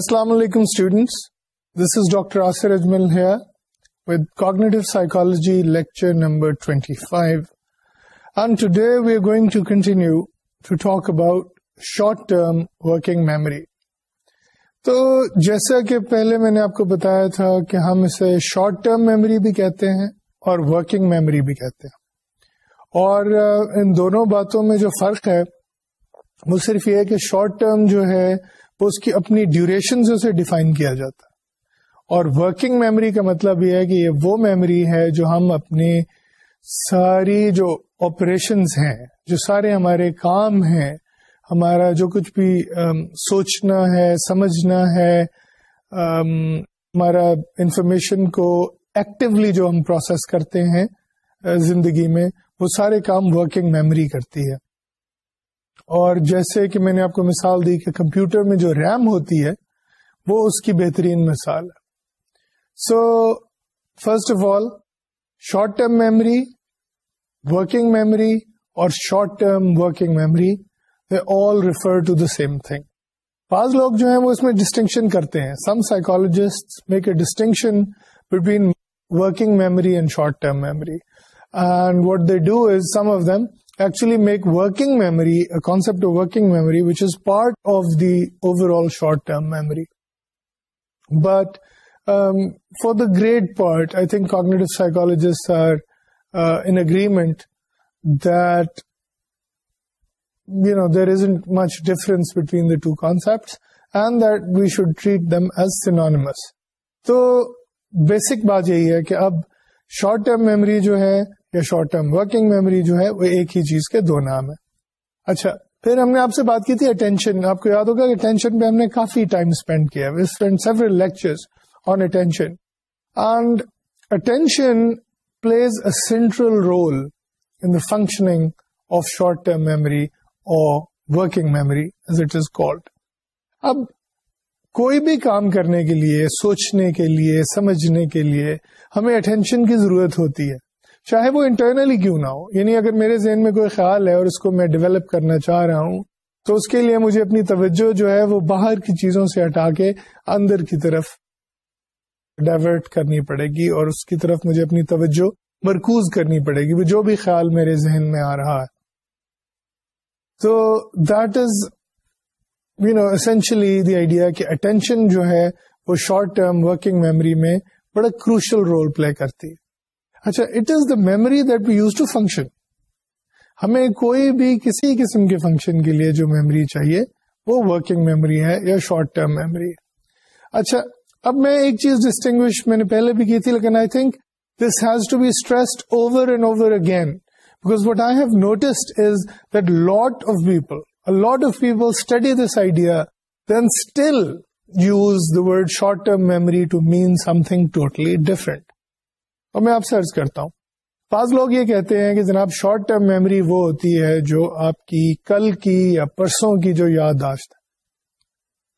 السلام علیکم students this is doctor Asir Ajmal حیا with cognitive psychology lecture number 25 five and today we are going to continue to talk about short term working memory تو جیسا کہ پہلے میں نے آپ کو بتایا تھا کہ ہم اسے شارٹ ٹرم میموری بھی کہتے ہیں اور ورکنگ میموری بھی کہتے ہیں اور ان دونوں باتوں میں جو فرق ہے وہ صرف یہ ہے کہ شارٹ ٹرم جو ہے اس کی اپنی سے اسے ڈیفائن کیا جاتا اور ورکنگ میموری کا مطلب یہ ہے کہ یہ وہ میموری ہے جو ہم اپنے ساری جو آپریشنز ہیں جو سارے ہمارے کام ہیں ہمارا جو کچھ بھی سوچنا ہے سمجھنا ہے ہمارا انفارمیشن کو ایکٹیولی جو ہم پروسیس کرتے ہیں زندگی میں وہ سارے کام ورکنگ میموری کرتی ہے اور جیسے کہ میں نے آپ کو مثال دی کہ کمپیوٹر میں جو ریم ہوتی ہے وہ اس کی بہترین مثال ہے so first of all short term memory working memory اور short term working memory all refer to the same thing بعض لوگ جو ہیں وہ اس میں ڈسٹنکشن کرتے ہیں some psychologists make a distinction between working memory and short term memory and what they do is some of them make working memory concept memory which is part of the overall short term memory but for the great part I think psychologists agreement that you know there is an much difference between the two concept and that we should treat them as synonyms تو basic بات یہی ہے کہ اب short term memory جو ہے یا short term working memory جو ہے وہ ایک ہی چیز کے دو نام ہے اچھا پھر ہم نے آپ سے بات کی تھی اٹینشن آپ کو یاد ہوگا کہ اٹینشن پہ ہم نے کافی ٹائم اسپینڈ کیا wind on attention please a central role in functioning of short term memory اور working memory as it is اب کوئی بھی کام کرنے کے لیے سوچنے کے لیے سمجھنے کے لیے ہمیں اٹینشن کی ضرورت ہوتی ہے چاہے وہ انٹرنلی کیوں نہ ہو یعنی اگر میرے ذہن میں کوئی خیال ہے اور اس کو میں ڈیولپ کرنا چاہ رہا ہوں تو اس کے لیے مجھے اپنی توجہ جو ہے وہ باہر کی چیزوں سے ہٹا کے اندر کی طرف ڈائیورٹ کرنی پڑے گی اور اس کی طرف مجھے اپنی توجہ مرکوز کرنی پڑے گی وہ جو بھی خیال میرے ذہن میں آ رہا ہے تو that is you know essentially the idea کہ اٹینشن جو ہے وہ شارٹ ٹرم ورکنگ میموری میں بڑا کروشل رول پلے کرتی ہے اچھا it is the memory that we use to function ہمیں کوئی بھی کسی قسم کے فنکشن کے لیے جو میموری چاہیے وہ ورکنگ میموری ہے یا شارٹ ٹرم میموری ہے اچھا اب میں ایک چیز ڈسٹنگوش میں نے پہلے بھی کی تھی لیکن I think this has to be stressed over and over again because what I have noticed is that lot of people lot of people study this idea then still use the word short term memory to mean something totally different اور میں آپ search کرتا ہوں بعض لوگ یہ کہتے ہیں کہ جناب شارٹ ٹرم میموری وہ ہوتی ہے جو آپ کی کل کی یا پرسوں کی جو یادداشت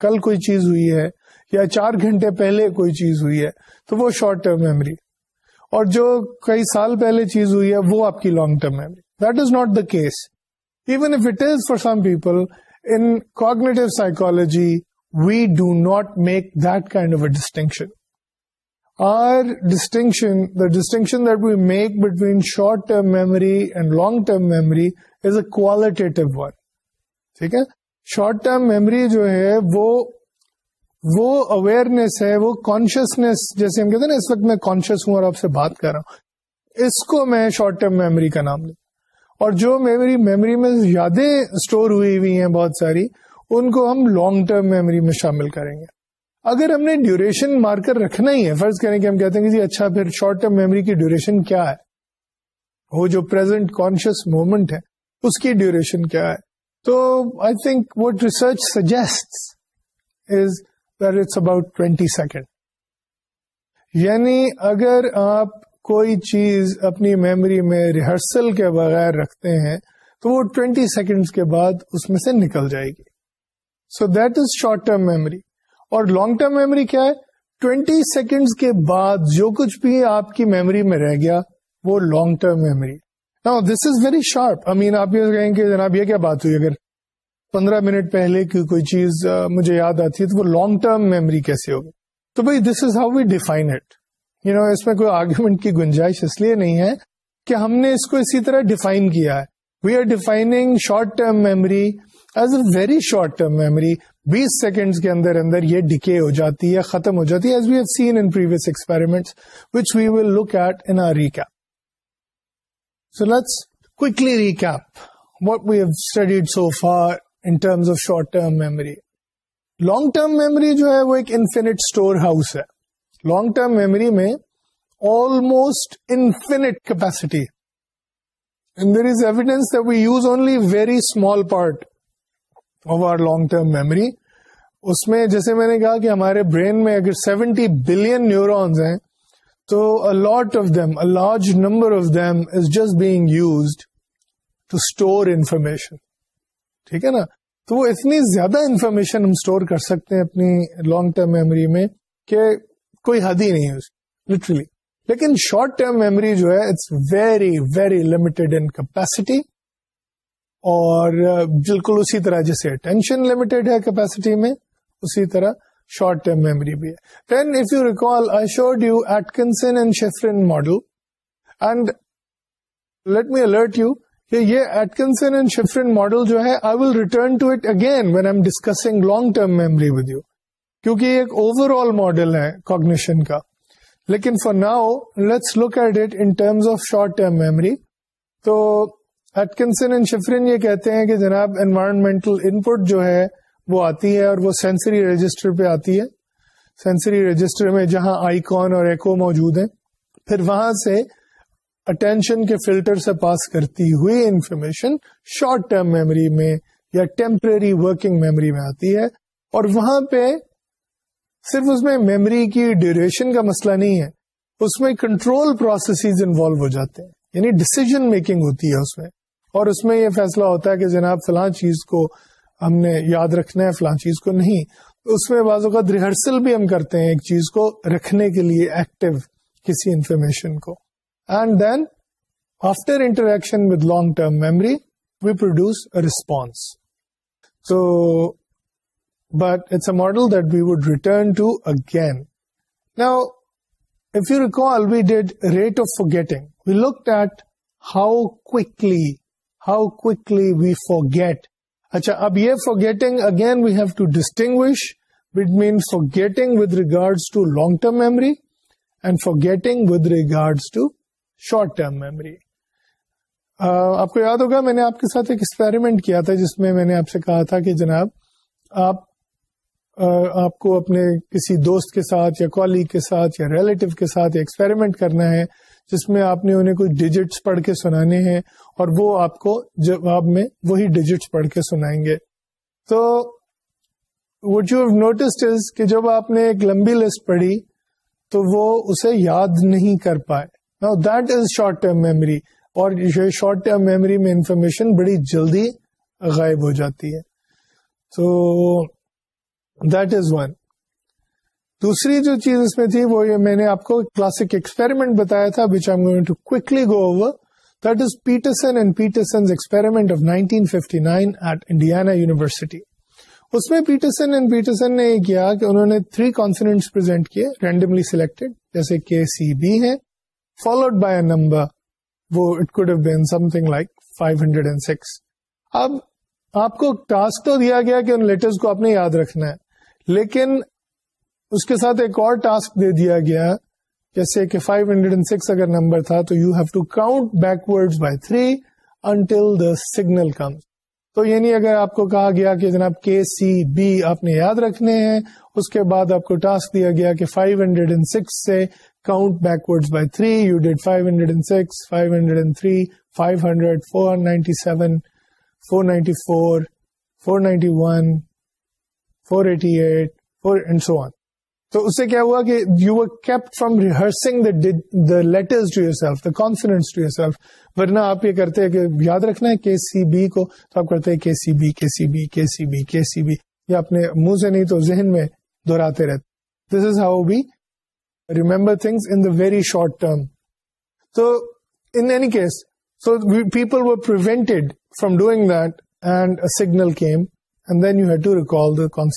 کل کوئی چیز ہوئی ہے یا چار گھنٹے پہلے کوئی چیز ہوئی ہے تو وہ شارٹ ٹرم میموری اور جو کئی سال پہلے چیز ہوئی ہے وہ آپ کی long term memory that is not the case even if it is for some people in cognitive psychology we do not make that kind of a distinction distinction that we make between short term memory and long term memory is a ہے short term memory جو ہے وہ وہ awareness ہے وہ consciousness جیسے ہم کہتے ہیں نا اس وقت میں کانشیس ہوں اور آپ سے بات کر رہا ہوں اس کو میں شارٹ ٹرم میموری کا نام لوں اور جو میموری میموری میں یادیں اسٹور ہوئی ہوئی ہیں بہت ساری ان کو ہم لانگ ٹرم میموری میں شامل کریں گے اگر ہم نے ڈیوریشن مارکر رکھنا ہی ہے فرض کریں کہ ہم کہتے ہیں کہ جی اچھا پھر شارٹ ٹرم میموری کی ڈیوریشن کیا ہے وہ جو پرزینٹ کانشیس مومنٹ ہے اس کی ڈیوریشن کیا ہے تو I think what research suggest is where it's about twenty second یعنی اگر آپ کوئی چیز اپنی میموری میں ریہرسل کے بغیر رکھتے ہیں تو وہ ٹوینٹی سیکنڈ کے بعد اس میں سے نکل جائے گی so that is short term memory اور لانگ ٹرم میموری کیا ہے ٹوینٹی سیکنڈ کے بعد جو کچھ بھی آپ کی میموری میں رہ گیا وہ لانگ ٹرم میموری نا this is very sharp I mean آپ یہ کہیں کہ جناب یہ کیا بات ہوئی اگر پندرہ منٹ پہلے کی کوئی چیز مجھے یاد آتی ہے تو وہ لانگ ٹرم میموری کیسے ہوگی تو بھائی this is how we define it you know اس میں کوئی آرگیومنٹ کی گنجائش اس لیے نہیں ہے کہ ہم نے اس کو اسی طرح ڈیفائن کیا ہے we are defining short term memory as a very short term memory بیسکنڈس کے اندر اندر یہ ڈکے ہو جاتی ہے ختم ہو جاتی ہے as we we we have have seen in in in previous experiment which will look at so so let's quickly studied for terms of short term memory long term memory جو ہے وہ ایک انفینٹ اسٹور ہاؤس ہے long term memory میں almost infinite capacity and there is evidence that we use only very small part of our long term memory اس میں جیسے میں نے کہا کہ ہمارے برین میں اگر سیونٹی بلین نیورونز ہیں تو a lot of them a large number of them is just being used to store information ٹھیک ہے نا تو وہ اتنی زیادہ انفارمیشن ہم اسٹور کر سکتے ہیں اپنی لانگ ٹرم میموری میں کہ کوئی حد ہی نہیں ہے لٹرلی لیکن شارٹ ٹرم میموری جو ہے it's very very limited in capacity اور بالکل اسی طرح جیسے اٹینشن لمیٹڈ ہے کیپیسٹی میں اسی طرح شارٹ ٹرم میموری بھی ہے then if you you recall I should Atkinson and Shiffrin model and let me alert you کہ یہ ایٹکنسن اینڈ شیفرن ماڈل جو ہے I will return to it again when I am discussing long term memory with you کیونکہ ایک overall model ہے cognition کا لیکن for now let's look at it in terms of short term memory تو Atkinson and Shiffrin یہ کہتے ہیں کہ جناب انوائرمنٹل ان پٹ جو ہے وہ آتی ہے اور وہ سینسری رجسٹر پہ آتی ہے سینسری رجسٹر میں جہاں آئی کون اور ایکو موجود ہیں پھر وہاں سے اٹینشن کے فلٹر سے پاس کرتی ہوئی انفارمیشن شارٹ ٹرم میموری میں یا ٹیمپرری ورکنگ میموری میں آتی ہے اور وہاں پہ صرف اس میں میموری کی ڈیوریشن کا مسئلہ نہیں ہے اس میں کنٹرول پروسیسز انوالو ہو جاتے ہیں یعنی ڈسیزن میکنگ ہوتی ہے اس میں اور اس میں یہ فیصلہ ہوتا ہے کہ جناب فلاں چیز کو ہم نے یاد رکھنا ہے فلاں چیز کو نہیں اس میں بعض اوقات ریہرسل بھی ہم کرتے ہیں ایک چیز کو رکھنے کے لیے ایکٹیو کسی انفارمیشن کو and then after interaction with long term memory we produce response so but it's a model that we would return to again now that rate of forgetting we look at how quickly how quickly we forget اچھا اب یہ forgetting again we have to distinguish between forgetting with regards to long term memory and forgetting with regards to short term memory آپ کو یاد ہوگا میں نے آپ کے ساتھ ایک ایکسپیریمنٹ کیا تھا جس میں میں نے آپ سے کہا تھا کہ جناب آپ کو اپنے کسی دوست کے ساتھ یا کالیگ کے ساتھ یا ریلیٹو کے ساتھ ایکسپیریمنٹ کرنا ہے جس میں آپ نے انہیں کچھ ڈیجٹس پڑھ کے سنانے ہیں اور وہ آپ کو جواب میں وہی ڈیجٹس پڑھ کے سنائیں گے تو وٹ یو نوٹس کہ جب آپ نے ایک لمبی لسٹ پڑھی تو وہ اسے یاد نہیں کر پائے that is short term memory اور شارٹ ٹرم میموری میں انفارمیشن بڑی جلدی غائب ہو جاتی ہے تو دیٹ از ون دوسری جو چیز اس میں تھی وہ یہ میں نے آپ کو کلاسک ایکسپیریمنٹ بتایا تھا which I going to quickly go over that is Peterson and Peterson experiment of 1959 at Indiana University اس میں پیٹرسن اینڈ پیٹرسن نے یہ کیا کہ انہوں نے تھری کانفیڈینٹس پرزینٹ کیے رینڈملی سلیکٹڈ جیسے کے سی بی ہے فالوڈ بائی اے نمبر وہ it could have been something like five اب آپ کو ٹاسک تو دیا گیا کہ ان لیٹرز کو آپ نے یاد رکھنا ہے لیکن اس کے ساتھ ایک اور ٹاسک دے دیا گیا جیسے کہ 506 اگر نمبر تھا تو you have to count backward by three until the signal come تو یعنی اگر آپ کو کہا گیا کہ جناب کے سی بی آپ نے یاد رکھنے ہیں اس کے بعد آپ کو ٹاسک دیا گیا کہ 506 سے count backward by three you did 506 hundred 500 500 five hundred and three five hundred four ninety so one تو اس سے کیا ہوا کہ you kept from rehearsing letters to to your your self self the confidence ورنہ آپ یہ کرتے ہیں کہ یاد رکھنا ہے کے سی بی کو تو آپ کرتے ہیں کے سی بی کے سی بی کے سی بی کے سی بی یا اپنے منہ سے نہیں تو ذہن میں دہراتے رہتے this is how be remember things in the very short term تو in any case so people were prevented from doing that and signal came and then you had to recall the کو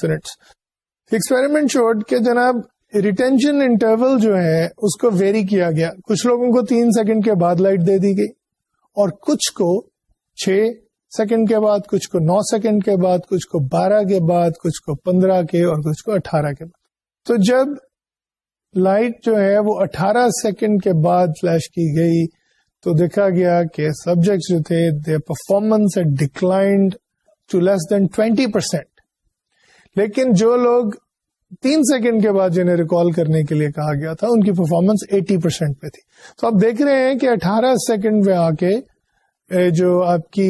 experiment showed کہ جناب retention interval جو ہے اس کو vary کیا گیا کچھ لوگوں کو تین سیکنڈ کے بعد لائٹ دے دی گئی اور کچھ کو چھ سیکنڈ کے بعد کچھ کو نو سیکنڈ کے بعد کچھ کو بارہ کے بعد کچھ کو پندرہ کے اور کچھ کو اٹھارہ کے بعد تو جب لائٹ جو ہے وہ اٹھارہ سیکنڈ کے بعد فلش کی گئی تو دیکھا گیا کہ سبجیکٹ جو تھے performance declined to less than twenty percent لیکن جو لوگ تین سیکنڈ کے بعد جنہیں ریکال کرنے کے لیے کہا گیا تھا ان کی پرفارمنس ایٹی پرسینٹ پہ تھی تو آپ دیکھ رہے ہیں کہ اٹھارہ سیکنڈ میں آ کے جو آپ کی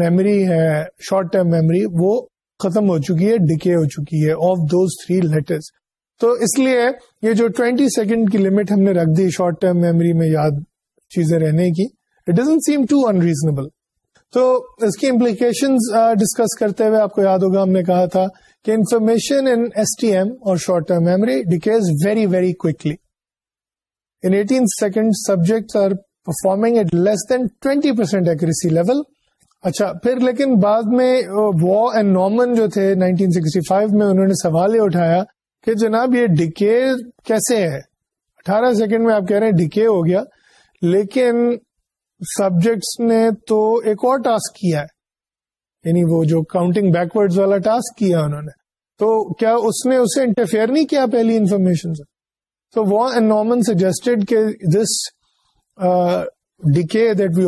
میمری ہے شارٹ ٹرم میمری وہ ختم ہو چکی ہے ڈکے ہو چکی ہے آف دوز تھری لیٹرز تو اس لیے یہ جو ٹوینٹی سیکنڈ کی لمٹ ہم نے رکھ دی شارٹ ٹرم میموری میں یاد چیزیں رہنے کی it doesn't seem to unreasonable تو اس کی امپلیکیشن ڈسکس کرتے ہوئے آپ کو یاد ہوگا ہم نے کہا تھا کہ information in S T M اور short term memory decays very very in eighteen second subject are performing at less than twenty percent accuracy level اچھا پھر لیکن بعد میں وا اینڈ نارمن جو تھے نائنٹین سکسٹی فائیو میں انہوں نے سوال یہ اٹھایا کہ جناب یہ ڈکے کیسے ہے اٹھارہ سیکنڈ میں آپ کہہ رہے ہیں ڈکے ہو گیا لیکن سبجیکٹس نے تو ایک اور ٹاسک کیا ہے یعنی وہ جو کاؤنٹنگ بیکورڈ والا ٹاسک کیا انہوں نے تو کیا اس نے اسے انٹرفیئر نہیں کیا پہلی انفارمیشن سے تو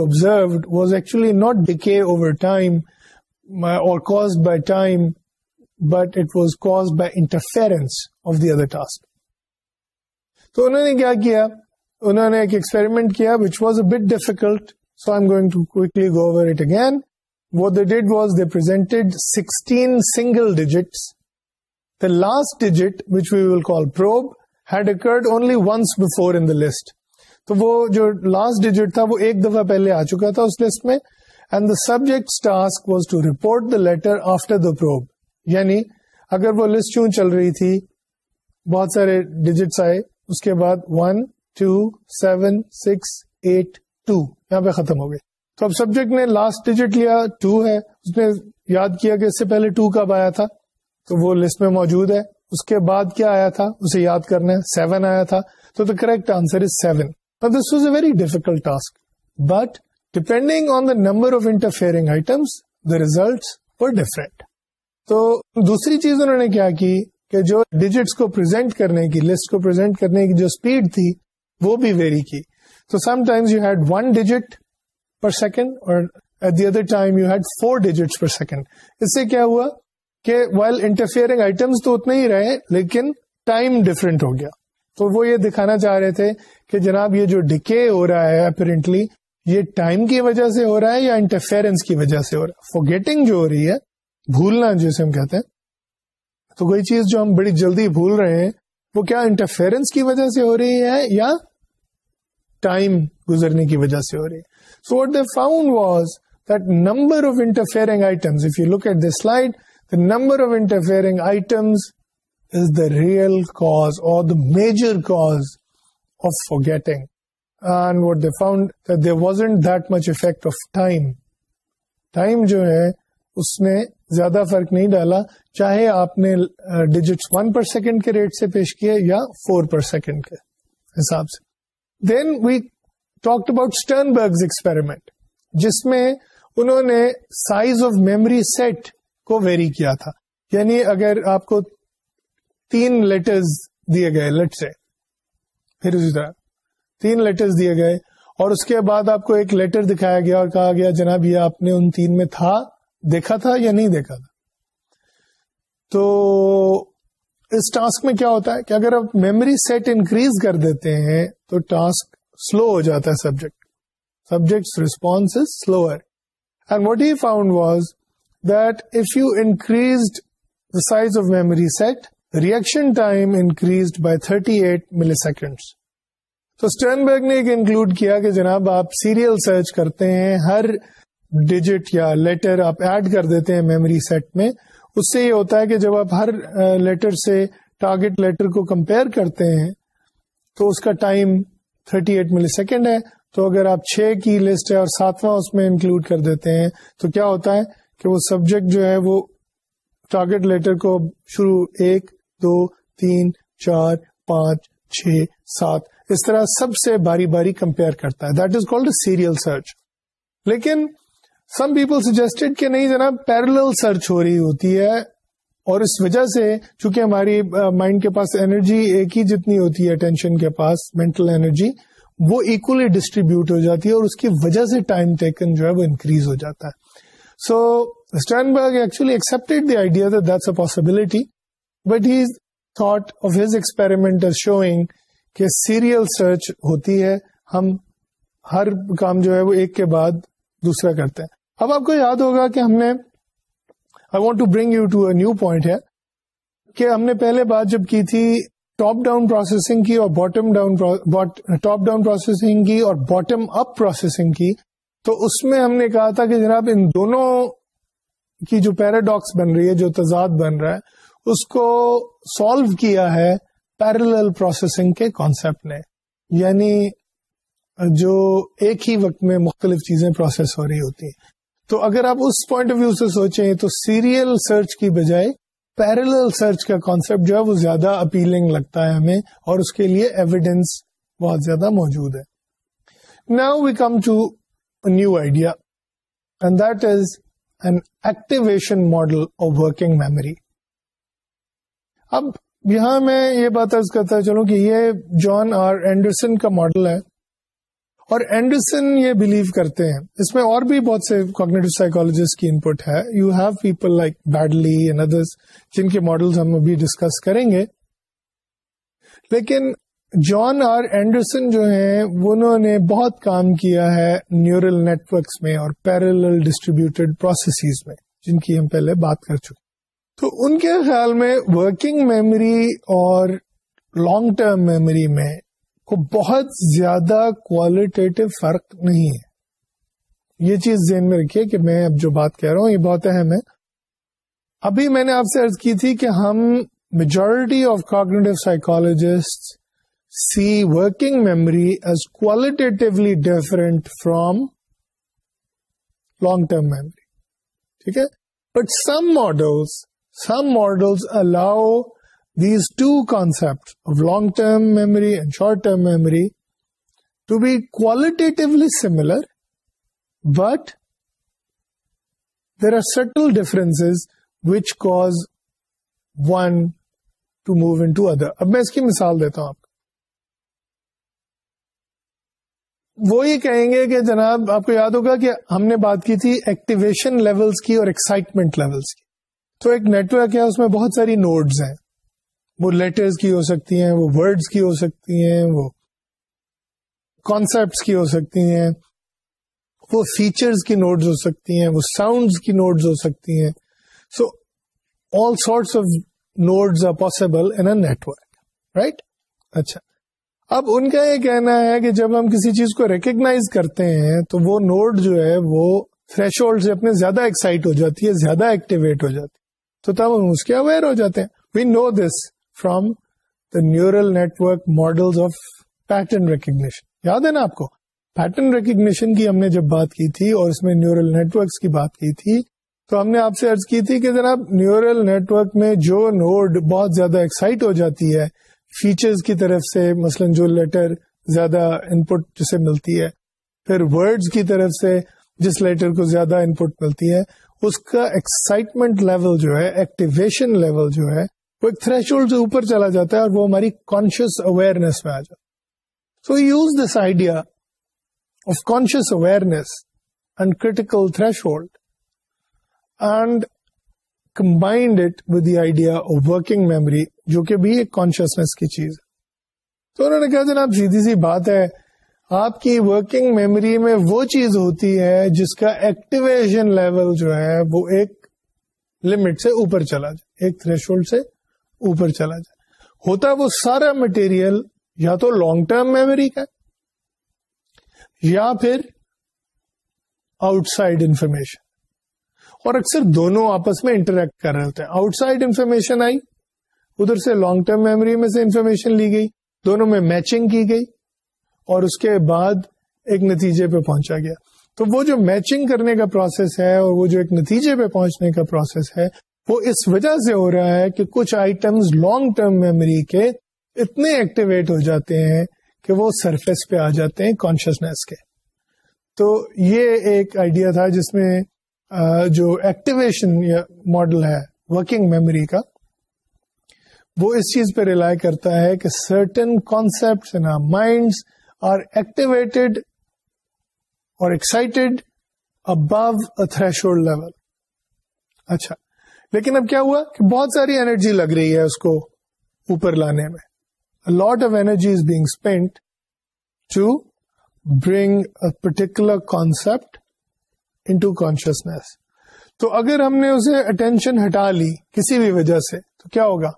observed was actually not decay over time اور cause by time but it was by interference of the other task تو انہوں نے کیا کیا انہوں نے ایک ایکسپیریمنٹ کیا which was a bit difficult so I am going to quickly go over it again what they did was they presented sixteen single digits the last digit which we will call probe had occurred only once before in the list تو وہ جو last digit تھا وہ ایک دفعہ پہلے آ چکا تھا اس لسٹ میں and the subject task was to report the letter after the probe یعنی اگر وہ لسٹ یوں چل رہی تھی بہت سارے ڈیجٹس آئے اس کے بعد one two seven six eight two یہاں پہ ختم ہو گئے تو اب سبجیکٹ نے لاسٹ ڈیجٹ لیا ٹو ہے اس نے یاد کیا کہ اس سے پہلے ٹو کب آیا تھا تو وہ لسٹ میں موجود ہے اس کے بعد کیا آیا تھا اسے یاد کرنا ہے سیون آیا تھا تو the correct answer is seven this was a very difficult task but depending on the number of interfering item the result are different تو دوسری چیز انہوں نے کیا کی کہ جو ڈیجٹس کو پرزینٹ کرنے کی لسٹ کو پرزینٹ کرنے کی جو اسپیڈ تھی وہ بھی ویری کی تو some times you had one digit per second اور at the other time you had four digit per second اس سے کیا ہوا کہ ویل انٹرفیئرنگ آئٹمس تو اتنے ہی رہے لیکن ٹائم ڈفرینٹ ہو گیا تو وہ یہ دکھانا چاہ رہے تھے کہ جناب یہ جو ڈکے ہو رہا ہے اپرینٹلی یہ ٹائم کی وجہ سے ہو رہا ہے یا انٹرفیئرنس کی وجہ سے ہو رہا ہے فوگیٹنگ جو ہو رہی ہے بھولنا جسے ہم کہتے ہیں تو کوئی چیز جو ہم بڑی جلدی بھول رہے ہیں وہ کیا انٹرفیئرنس کی وجہ سے ہو رہی ہے یا ٹائم گزرنے کی وجہ سے ہو رہی ہے so what the found was that number of interfering items if you look at the slide the number of interfering items is the real cause اور the major cause of forgetting and what the found there wasn't that much effect of time time جو ہے اس نے زیادہ فرق نہیں ڈالا چاہے آپ نے ڈیجٹس ون پر سیکنڈ کے ریٹ سے پیش کیا یا فور پر سیکنڈ کے حساب سے then we talk about Sternberg's experiment جس میں انہوں نے سائز آف میموری سیٹ کو ویری کیا تھا یعنی اگر آپ کو تین لیٹرز دیے گئے سے پھر اسی طرح تین لیٹرز دیے گئے اور اس کے بعد آپ کو ایک لیٹر دکھایا گیا اور کہا گیا جناب یہ آپ نے ان تین میں تھا دیکھا تھا یا نہیں دیکھا تھا تو اس ٹاسک میں کیا ہوتا ہے کہ اگر آپ میموری سیٹ انکریز کر دیتے ہیں تو ٹاسک سلو ہو جاتا ہے subject subject response is slower and what he found was that if you increase size of memory set reaction time increase by thirty eight millisecond تو اسٹرن بیگ نے include کیا کہ جناب آپ سیریل سرچ کرتے ہیں ہر ڈیجٹ یا لیٹر آپ ایڈ کر دیتے ہیں میموری سیٹ میں اس سے یہ ہوتا ہے کہ جب آپ ہر لیٹر سے ٹارگیٹ لیٹر کو کمپیئر کرتے ہیں تو اس کا ٹائم 38 ایٹ ملی سیکنڈ ہے تو اگر آپ چھ کی لسٹ ہے اور ساتواں اس میں انکلوڈ کر دیتے ہیں تو کیا ہوتا ہے کہ وہ سبجیکٹ جو ہے وہ ٹارگیٹ لیٹر کو شروع ایک دو تین چار پانچ چھ سات اس طرح سب سے باری باری کمپیئر کرتا ہے that is called serial search لیکن سم پیپل سجیسٹڈ کہ نہیں جناب پیرل سرچ ہو رہی ہوتی ہے اور اس وجہ سے چونکہ ہماری مائنڈ کے پاس انرجی ایک ہی جتنی ہوتی ہے ٹینشن کے پاس مینٹل انرجی وہ اکولی ڈسٹریبیوٹ ہو جاتی ہے اور اس کی وجہ سے ٹائم ٹیکن جو ہے وہ انکریز ہو جاتا ہے so Sternberg actually accept the idea that's a possibility but he of his is showing کہ سیریل سرچ ہوتی ہے ہم ہر کام جو ہے وہ ایک کے بعد دوسرا کرتے ہیں اب آپ کو یاد ہوگا کہ ہم نے I want to bring you to a new point ہے کہ ہم نے پہلے بات جب کی تھی ٹاپ ڈاؤن پروسیسنگ کی اور bottom down top down processing کی اور باٹم اپ پروسیسنگ کی تو اس میں ہم نے کہا تھا کہ جناب ان دونوں کی جو پیراڈاکس بن رہی ہے جو تضاد بن رہا ہے اس کو سالو کیا ہے پیرل پروسیسنگ کے کانسیپٹ نے یعنی جو ایک ہی وقت میں مختلف چیزیں پروسیس ہو رہی ہوتی ہیں تو اگر آپ اس پوائنٹ آف ویو سے سوچیں تو سیریل سرچ کی بجائے پیرل سرچ کا کانسپٹ جو ہے وہ زیادہ اپیلنگ لگتا ہے ہمیں اور اس کے لیے ایویڈینس بہت زیادہ موجود ہے now we come to new idea and that is an activation model of working memory اب یہاں میں یہ بات کرتا چلوں کہ یہ جان آر اینڈرسن کا ماڈل ہے اور اینڈرسن یہ بلیو کرتے ہیں اس میں اور بھی بہت سے کوگنیٹو سائیکولوجسٹ کی انپٹ ہے you have people like Baddeley and others جن کے ماڈل ہم ابھی ڈسکس کریں گے لیکن جان آر اینڈرسن جو ہیں انہوں نے بہت کام کیا ہے نیورل نیٹورکس میں اور پیرل ڈسٹریبیوٹیڈ پروسیسز میں جن کی ہم پہلے بات کر چکے تو ان کے خیال میں ورکنگ میموری اور لانگ ٹرم میموری میں کو بہت زیادہ کوالٹیٹو فرق نہیں ہے یہ چیز ذہن میں رکھیے کہ میں اب جو بات کہہ رہا ہوں یہ بہت اہم ہے ابھی میں نے آپ سے ارض کی تھی کہ ہم majority of cognitive psychologist see working memory as qualitatively different from long term memory ٹھیک ہے but some models some models allow these two concepts of long term memory and short term memory to be qualitatively similar but there are subtle differences which cause one to move into other ab main iski misal deta hu وہ یہ کہیں گے کہ جناب آپ کو یاد ہوگا کہ ہم نے بات کی تھی ایکٹیویشن لیولز کی اور ایکسائٹمنٹ لیولز کی تو ایک نیٹورک ہے اس میں بہت ساری نوڈز ہیں وہ لیٹرز کی ہو سکتی ہیں وہ ورڈز کی ہو سکتی ہیں وہ کانسیپٹس کی ہو سکتی ہیں وہ فیچرز کی نوٹس ہو سکتی ہیں وہ ساؤنڈز کی نوٹس ہو سکتی ہیں so all sorts of nodes are possible in a network right اچھا اب ان کا یہ کہنا ہے کہ جب ہم کسی چیز کو ریکگنائز کرتے ہیں تو وہ نوڈ جو ہے وہ فریش سے اپنے زیادہ ایکسائٹ ہو جاتی ہے زیادہ ایکٹیویٹ ہو جاتی ہے تو تب ہم اس کے اویئر ہو جاتے ہیں we know this from the neural network model of pattern recognition یاد ہے نا آپ کو پیٹرن ریکگنیشن کی ہم نے جب بات کی تھی اور اس میں نیورل نیٹورکس کی بات کی تھی تو ہم نے آپ سے ارض کی تھی کہ جناب نیورل نیٹورک میں جو نوڈ بہت زیادہ ایکسائٹ ہو جاتی ہے فیچرز کی طرف سے مثلا جو لیٹر زیادہ ان پٹ جسے ملتی ہے پھر ورڈز کی طرف سے جس لیٹر کو زیادہ ان پٹ ملتی ہے اس کا ایکسائٹمنٹ لیول جو ہے ایکٹیویشن لیول جو ہے وہ ایک تھریش ہولڈ سے اوپر چلا جاتا ہے اور وہ ہماری کانشیس اویئرنیس میں آ جاتا ہے so uses this idea of conscious awareness and critical threshold and combined it with the idea of working memory جو کہ بھی ایک کانشیسنیس کی چیز ہے تو انہوں نے کہا جناب سیدھی سی بات ہے آپ کی ورکنگ میموری میں وہ چیز ہوتی ہے جس کا ایکٹیویشن لیول جو ہے وہ ایک لمٹ سے اوپر چلا جائے ایک تھریش ہولڈ سے اوپر چلا جائے ہوتا ہے وہ سارا مٹیریل یا تو لانگ ٹرم میموری کا یا پھر آؤٹ سائڈ انفارمیشن اور اکثر دونوں آپس میں انٹریکٹ کر رہے ہوتے ہیں آؤٹ سائڈ انفارمیشن آئی ادھر سے لانگ ٹرم میموری میں سے انفارمیشن لی گئی دونوں میں میچنگ کی گئی اور اس کے بعد ایک نتیجے پہ پہنچا گیا تو وہ جو میچنگ کرنے کا پروسیس ہے اور وہ جو ایک نتیجے پہ پہنچنے کا پروسیس ہے وہ اس وجہ سے ہو رہا ہے کہ کچھ آئٹمس لانگ ٹرم میموری کے اتنے ایکٹیویٹ ہو جاتے ہیں کہ وہ سرفیس پہ آ جاتے ہیں کانشیسنیس کے تو یہ ایک آئیڈیا تھا جس میں جو ایکٹیویشن ماڈل ہے ورکنگ میموری کا وہ اس چیز پہ ریلائی کرتا ہے کہ سرٹن کانسپٹ نا مائنڈ آر ایکٹیویٹڈ اور ایکسائٹیڈ ابو اے لیول اچھا لیکن اب کیا ہوا کہ بہت ساری اینرجی لگ رہی ہے اس کو اوپر لانے میں lot of energy is being spend to bring particular concept into consciousness تو اگر ہم نے اسے اٹینشن ہٹا لی کسی بھی وجہ سے تو کیا ہوگا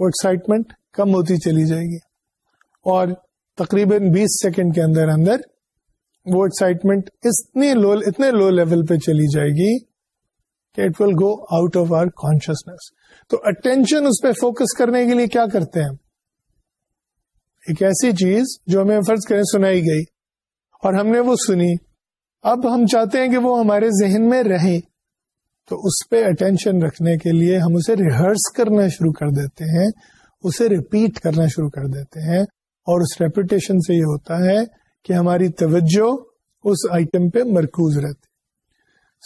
وہ ایکسائٹمنٹ کم ہوتی چلی جائے گی اور تقریباً بیس سیکنڈ کے اندر اندر وہ ایکسائٹمنٹ اتنے لو اتنے لو لیول پہ چلی جائے گی کہ it will go out of our consciousness تو اٹینشن اس پہ فوکس کرنے کے لیے کیا کرتے ہیں ایک ایسی چیز جو ہمیں فرض کریں سنائی گئی اور ہم نے وہ سنی اب ہم چاہتے ہیں کہ وہ ہمارے ذہن میں رہیں تو اس پہ اٹینشن رکھنے کے لیے ہم اسے ریہرس کرنا شروع کر دیتے ہیں اسے ریپیٹ کرنا شروع کر دیتے ہیں اور اس ریپیٹیشن سے یہ ہوتا ہے کہ ہماری توجہ اس آئٹم پہ مرکوز رہتی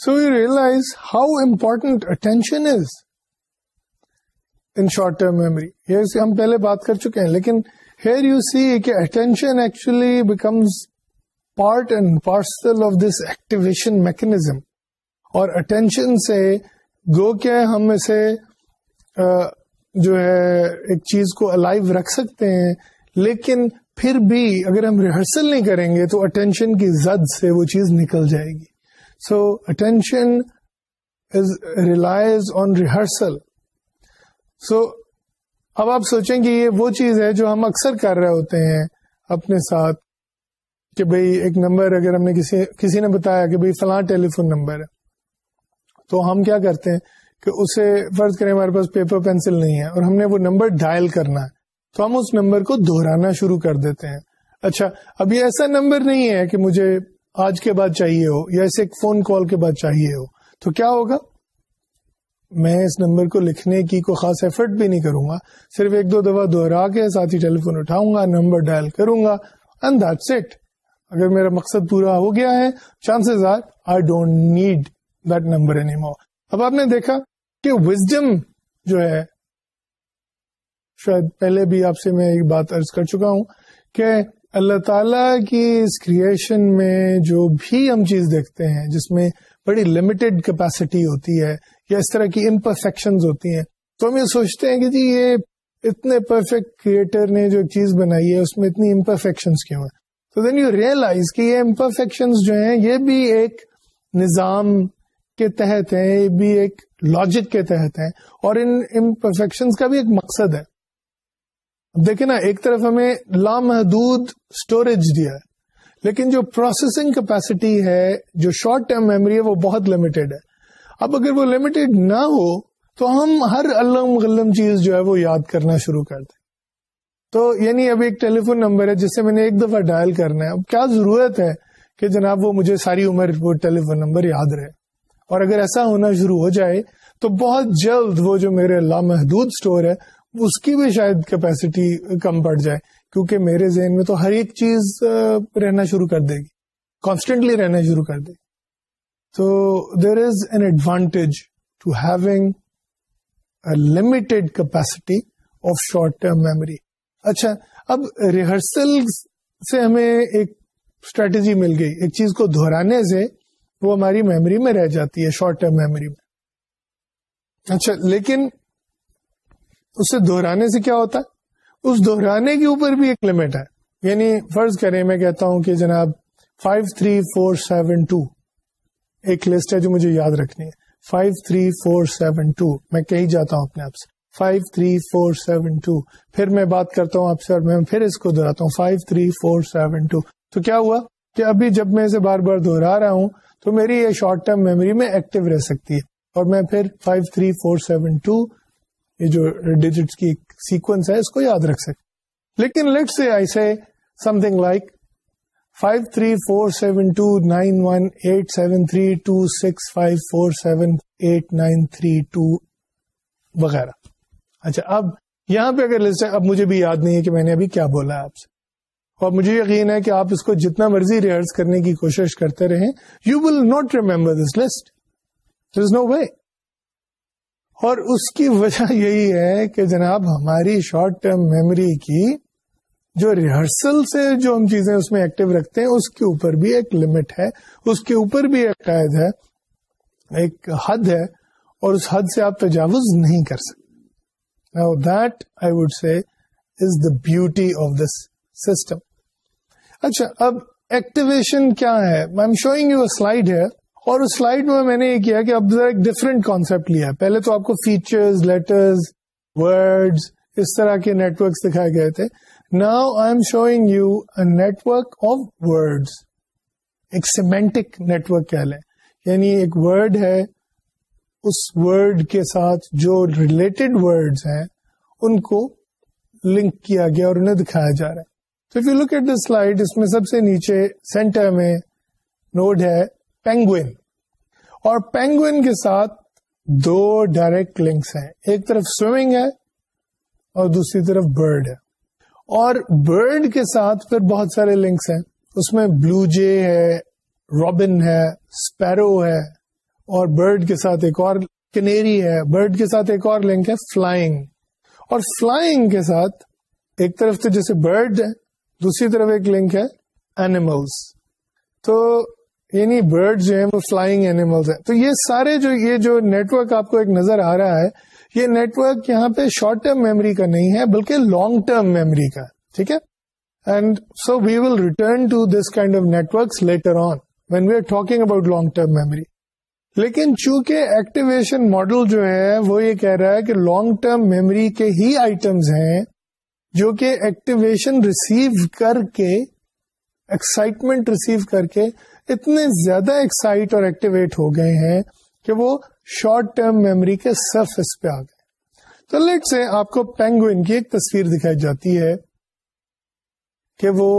so you realise how important attention is in short term memory یہ ہم پہلے بات کر چکے ہیں لیکن ہیئر یو سی کہ attention actually becomes part and parcel of this activation mechanism اور اٹینشن سے گو کیا ہم اسے جو ہے ایک چیز کو الائو رکھ سکتے ہیں لیکن پھر بھی اگر ہم ریہرسل نہیں کریں گے تو اٹینشن کی زد سے وہ چیز نکل جائے گی so attention is relies on rehearsal so اب آپ سوچیں کہ یہ وہ چیز ہے جو ہم اکثر کر رہے ہوتے ہیں اپنے ساتھ کہ بھئی ایک نمبر اگر ہم نے کسی کسی نے بتایا کہ بھئی فلاں ٹیلی فون نمبر ہے تو ہم کیا کرتے ہیں کہ اسے فرض کریں ہمارے پاس پیپر پینسل نہیں ہے اور ہم نے وہ نمبر ڈائل کرنا ہے تو ہم اس نمبر کو دہرانا شروع کر دیتے ہیں اچھا اب یہ ایسا نمبر نہیں ہے کہ مجھے آج کے بعد چاہیے ہو یا ایک فون کال کے بعد چاہیے ہو تو کیا ہوگا میں اس نمبر کو لکھنے کی کوئی خاص ایفرٹ بھی نہیں کروں گا صرف ایک دو دفعہ دوہرا کے ساتھ ہی ٹیلی فون اٹھاؤں گا نمبر ڈائل کروں گا اگر میرا مقصد پورا ہو گیا ہے chances are I don't need that number اب آپ نے دیکھا کہ وزڈم جو ہے شاید پہلے بھی آپ سے میں ایک بات ارض کر چکا ہوں کہ اللہ تعالی کی اس کریشن میں جو بھی ہم چیز دیکھتے ہیں جس میں بڑی لمیٹڈ کیپیسٹی ہوتی ہے یا اس طرح کی امپرفیکشن ہوتی ہیں تو ہم یہ سوچتے ہیں کہ جی یہ اتنے پرفیکٹ کریٹر نے جو چیز بنائی ہے اس میں اتنی امپرفیکشن کیوں ہیں تو دین یو ریئلائز کہ یہ امپرفیکشن جو ہیں یہ بھی ایک نظام کے تحت ہیں یہ بھی ایک لاجک کے تحت ہیں اور ان امپرفیکشن کا بھی ایک مقصد ہے دیکھیں نا ایک طرف ہمیں لامحدود اسٹوریج دیا ہے لیکن جو پروسیسنگ کیپیسٹی ہے جو شارٹ ٹرم میموری ہے وہ بہت لمیٹڈ ہے اب اگر وہ لمیٹڈ نہ ہو تو ہم ہر علم غلم چیز جو ہے وہ یاد کرنا شروع کر دیں تو یعنی اب ایک ٹیلی فون نمبر ہے جسے میں نے ایک دفعہ ڈائل کرنا ہے اب کیا ضرورت ہے کہ جناب وہ مجھے ساری عمر وہ ٹیلی فون نمبر یاد رہے اور اگر ایسا ہونا شروع ہو جائے تو بہت جلد وہ جو میرے لامحدود اسٹور ہے اس کی بھی شاید کیپیسٹی کم پڑ جائے کیونکہ میرے ذہن میں تو ہر ایک چیز رہنا شروع کر دے گی کانسٹینٹلی رہنا شروع کر دے گی تو there is an advantage to having limited capacity of short term memory اچھا اب ریہرسل سے ہمیں ایک اسٹریٹجی مل گئی ایک چیز کو دہرانے سے وہ ہماری میموری میں رہ جاتی ہے شارٹ ٹرم میموری میں اچھا لیکن اسے دہرانے سے کیا ہوتا ہے اس دہرانے کے اوپر بھی ایک لمٹ ہے یعنی فرض کریں میں کہتا ہوں کہ جناب 53472 ایک لسٹ ہے جو مجھے یاد رکھنی ہے 53472 میں کہیں جاتا ہوں اپنے آپ سے 53472 پھر میں بات کرتا ہوں آپ سے اور میں پھر اس کو دہراتا ہوں 53472 تو کیا ہوا کہ ابھی جب میں اسے بار بار دہرا رہا ہوں تو میری یہ شارٹ ٹرم میموری میں ایکٹیو رہ سکتی ہے اور میں پھر 53472 یہ جو ڈیجٹ کی سیکوینس ہے اس کو یاد رکھ سکتے لیکن let say say I something like five three four seven two nine one eight seven three two six five four seven eight nine three two وغیرہ اچھا اب یہاں پہ اگر لسٹ ہے اب مجھے بھی یاد نہیں ہے کہ میں نے ابھی کیا بولا ہے آپ سے مجھے یقین ہے کہ آپ اس کو جتنا مرضی ریہرس کرنے کی کوشش کرتے رہیں you will not remember this list is no way اور اس کی وجہ یہی ہے کہ جناب ہماری شارٹ ٹرم میموری کی جو ریہرسل سے جو ہم چیزیں اس میں ایکٹیو رکھتے ہیں اس کے اوپر بھی ایک لمٹ ہے اس کے اوپر بھی ایک قید ہے ایک حد ہے اور اس حد سے آپ تجاوز نہیں کر سکتے that I would is the beauty of this system اچھا اب ایکٹیویشن کیا ہے am showing you a slide ہے اور اس سلائیڈ میں میں نے یہ کیا کہ اب ذرا ایک ڈفرینٹ کانسیپٹ لیا پہلے تو آپ کو فیچرز لیٹرز ورڈ اس طرح کے نیٹورکس دکھائے گئے تھے now I am showing you work of word ایک سیمینٹک نیٹورک کہہ لیں یعنی ایک ورڈ ہے اس ورڈ کے ساتھ جو ریلیٹڈ ورڈ ہیں ان کو لنک کیا گیا اور انہیں دکھایا جا رہا ہے تو لک ایٹ دا سلائڈ اس میں سب سے نیچے سینٹر میں نوڈ ہے پینگوئن اور پینگوئن کے ساتھ دو ڈائریکٹ لنکس ہیں ایک طرف سوئمنگ ہے اور دوسری طرف برڈ ہے اور برڈ کے ساتھ پھر بہت سارے لنکس ہیں اس میں بلو جے ہے ہے اسپیرو ہے اور برڈ کے ساتھ ایک اور کنیری ہے برڈ کے ساتھ ایک اور لنک ہے فلائنگ اور فلائنگ کے ساتھ ایک طرف تو جیسے برڈ ہے دوسری طرف ایک لنک ہے اینیملس تو برڈ یعنی جو ہیں وہ فلائنگ اینیملز ہیں تو یہ سارے جو یہ جو نیٹورک آپ کو ایک نظر آ رہا ہے یہ نیٹورک یہاں پہ شارٹ ٹرم میموری کا نہیں ہے بلکہ لانگ ٹرم میموری کا ٹھیک ہے and so we will return to this kind of later on when we are talking about long term memory لیکن چونکہ ایکٹیویشن ماڈل جو ہے وہ یہ کہہ رہا ہے کہ لانگ ٹرم میموری کے ہی آئٹمس ہیں جو کہ ایکٹیویشن ریسیو کر کے ایکسائٹمنٹ ریسیو کر کے اتنے زیادہ ایکسائٹ اور ایکٹیویٹ ہو گئے ہیں کہ وہ شارٹ ٹرم میموری کے سرفس پہ آ گئے تو لیٹ سے آپ کو پینگوئن کی ایک تصویر دکھائی جاتی ہے کہ وہ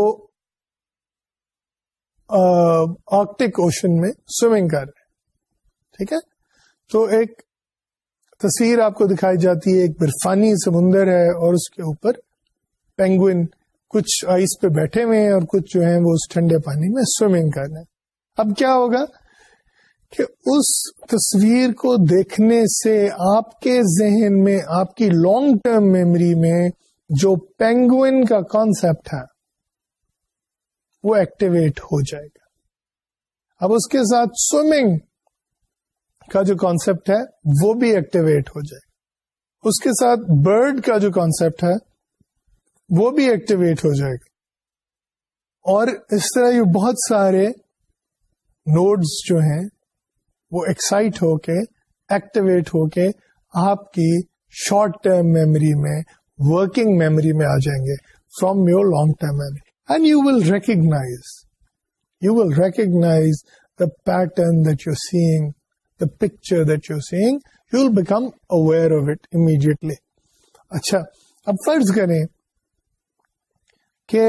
آرکٹک اوشن میں سوئمنگ کر رہے ٹھیک ہے تو ایک تصویر آپ کو دکھائی جاتی ہے ایک برفانی سمندر ہے اور اس کے اوپر پینگوئن کچھ آئس پہ بیٹھے ہوئے ہیں اور کچھ جو ہیں وہ اس ٹھنڈے پانی میں سوئمنگ کر رہے ہیں اب کیا ہوگا کہ اس تصویر کو دیکھنے سے آپ کے ذہن میں آپ کی لانگ ٹرم میموری میں جو پینگوئن کا کانسیپٹ ہے وہ ایکٹیویٹ ہو جائے گا اب اس کے ساتھ سوئمنگ کا جو کانسیپٹ ہے وہ بھی ایکٹیویٹ ہو جائے گا اس کے ساتھ برڈ کا جو کانسیپٹ ہے وہ بھی ایکٹیویٹ ہو جائے گا اور اس طرح یہ بہت سارے نوڈز جو ہیں وہ ایکسائٹ ہو کے ایکٹیویٹ ہو کے آپ کی شارٹ ٹرم میموری میں ورکنگ میموری میں آ جائیں گے from your long term memory and you will you will recognise the pattern that you seeing the picture that you seeing you will become aware of it immediately اچھا اب فرض کریں کہ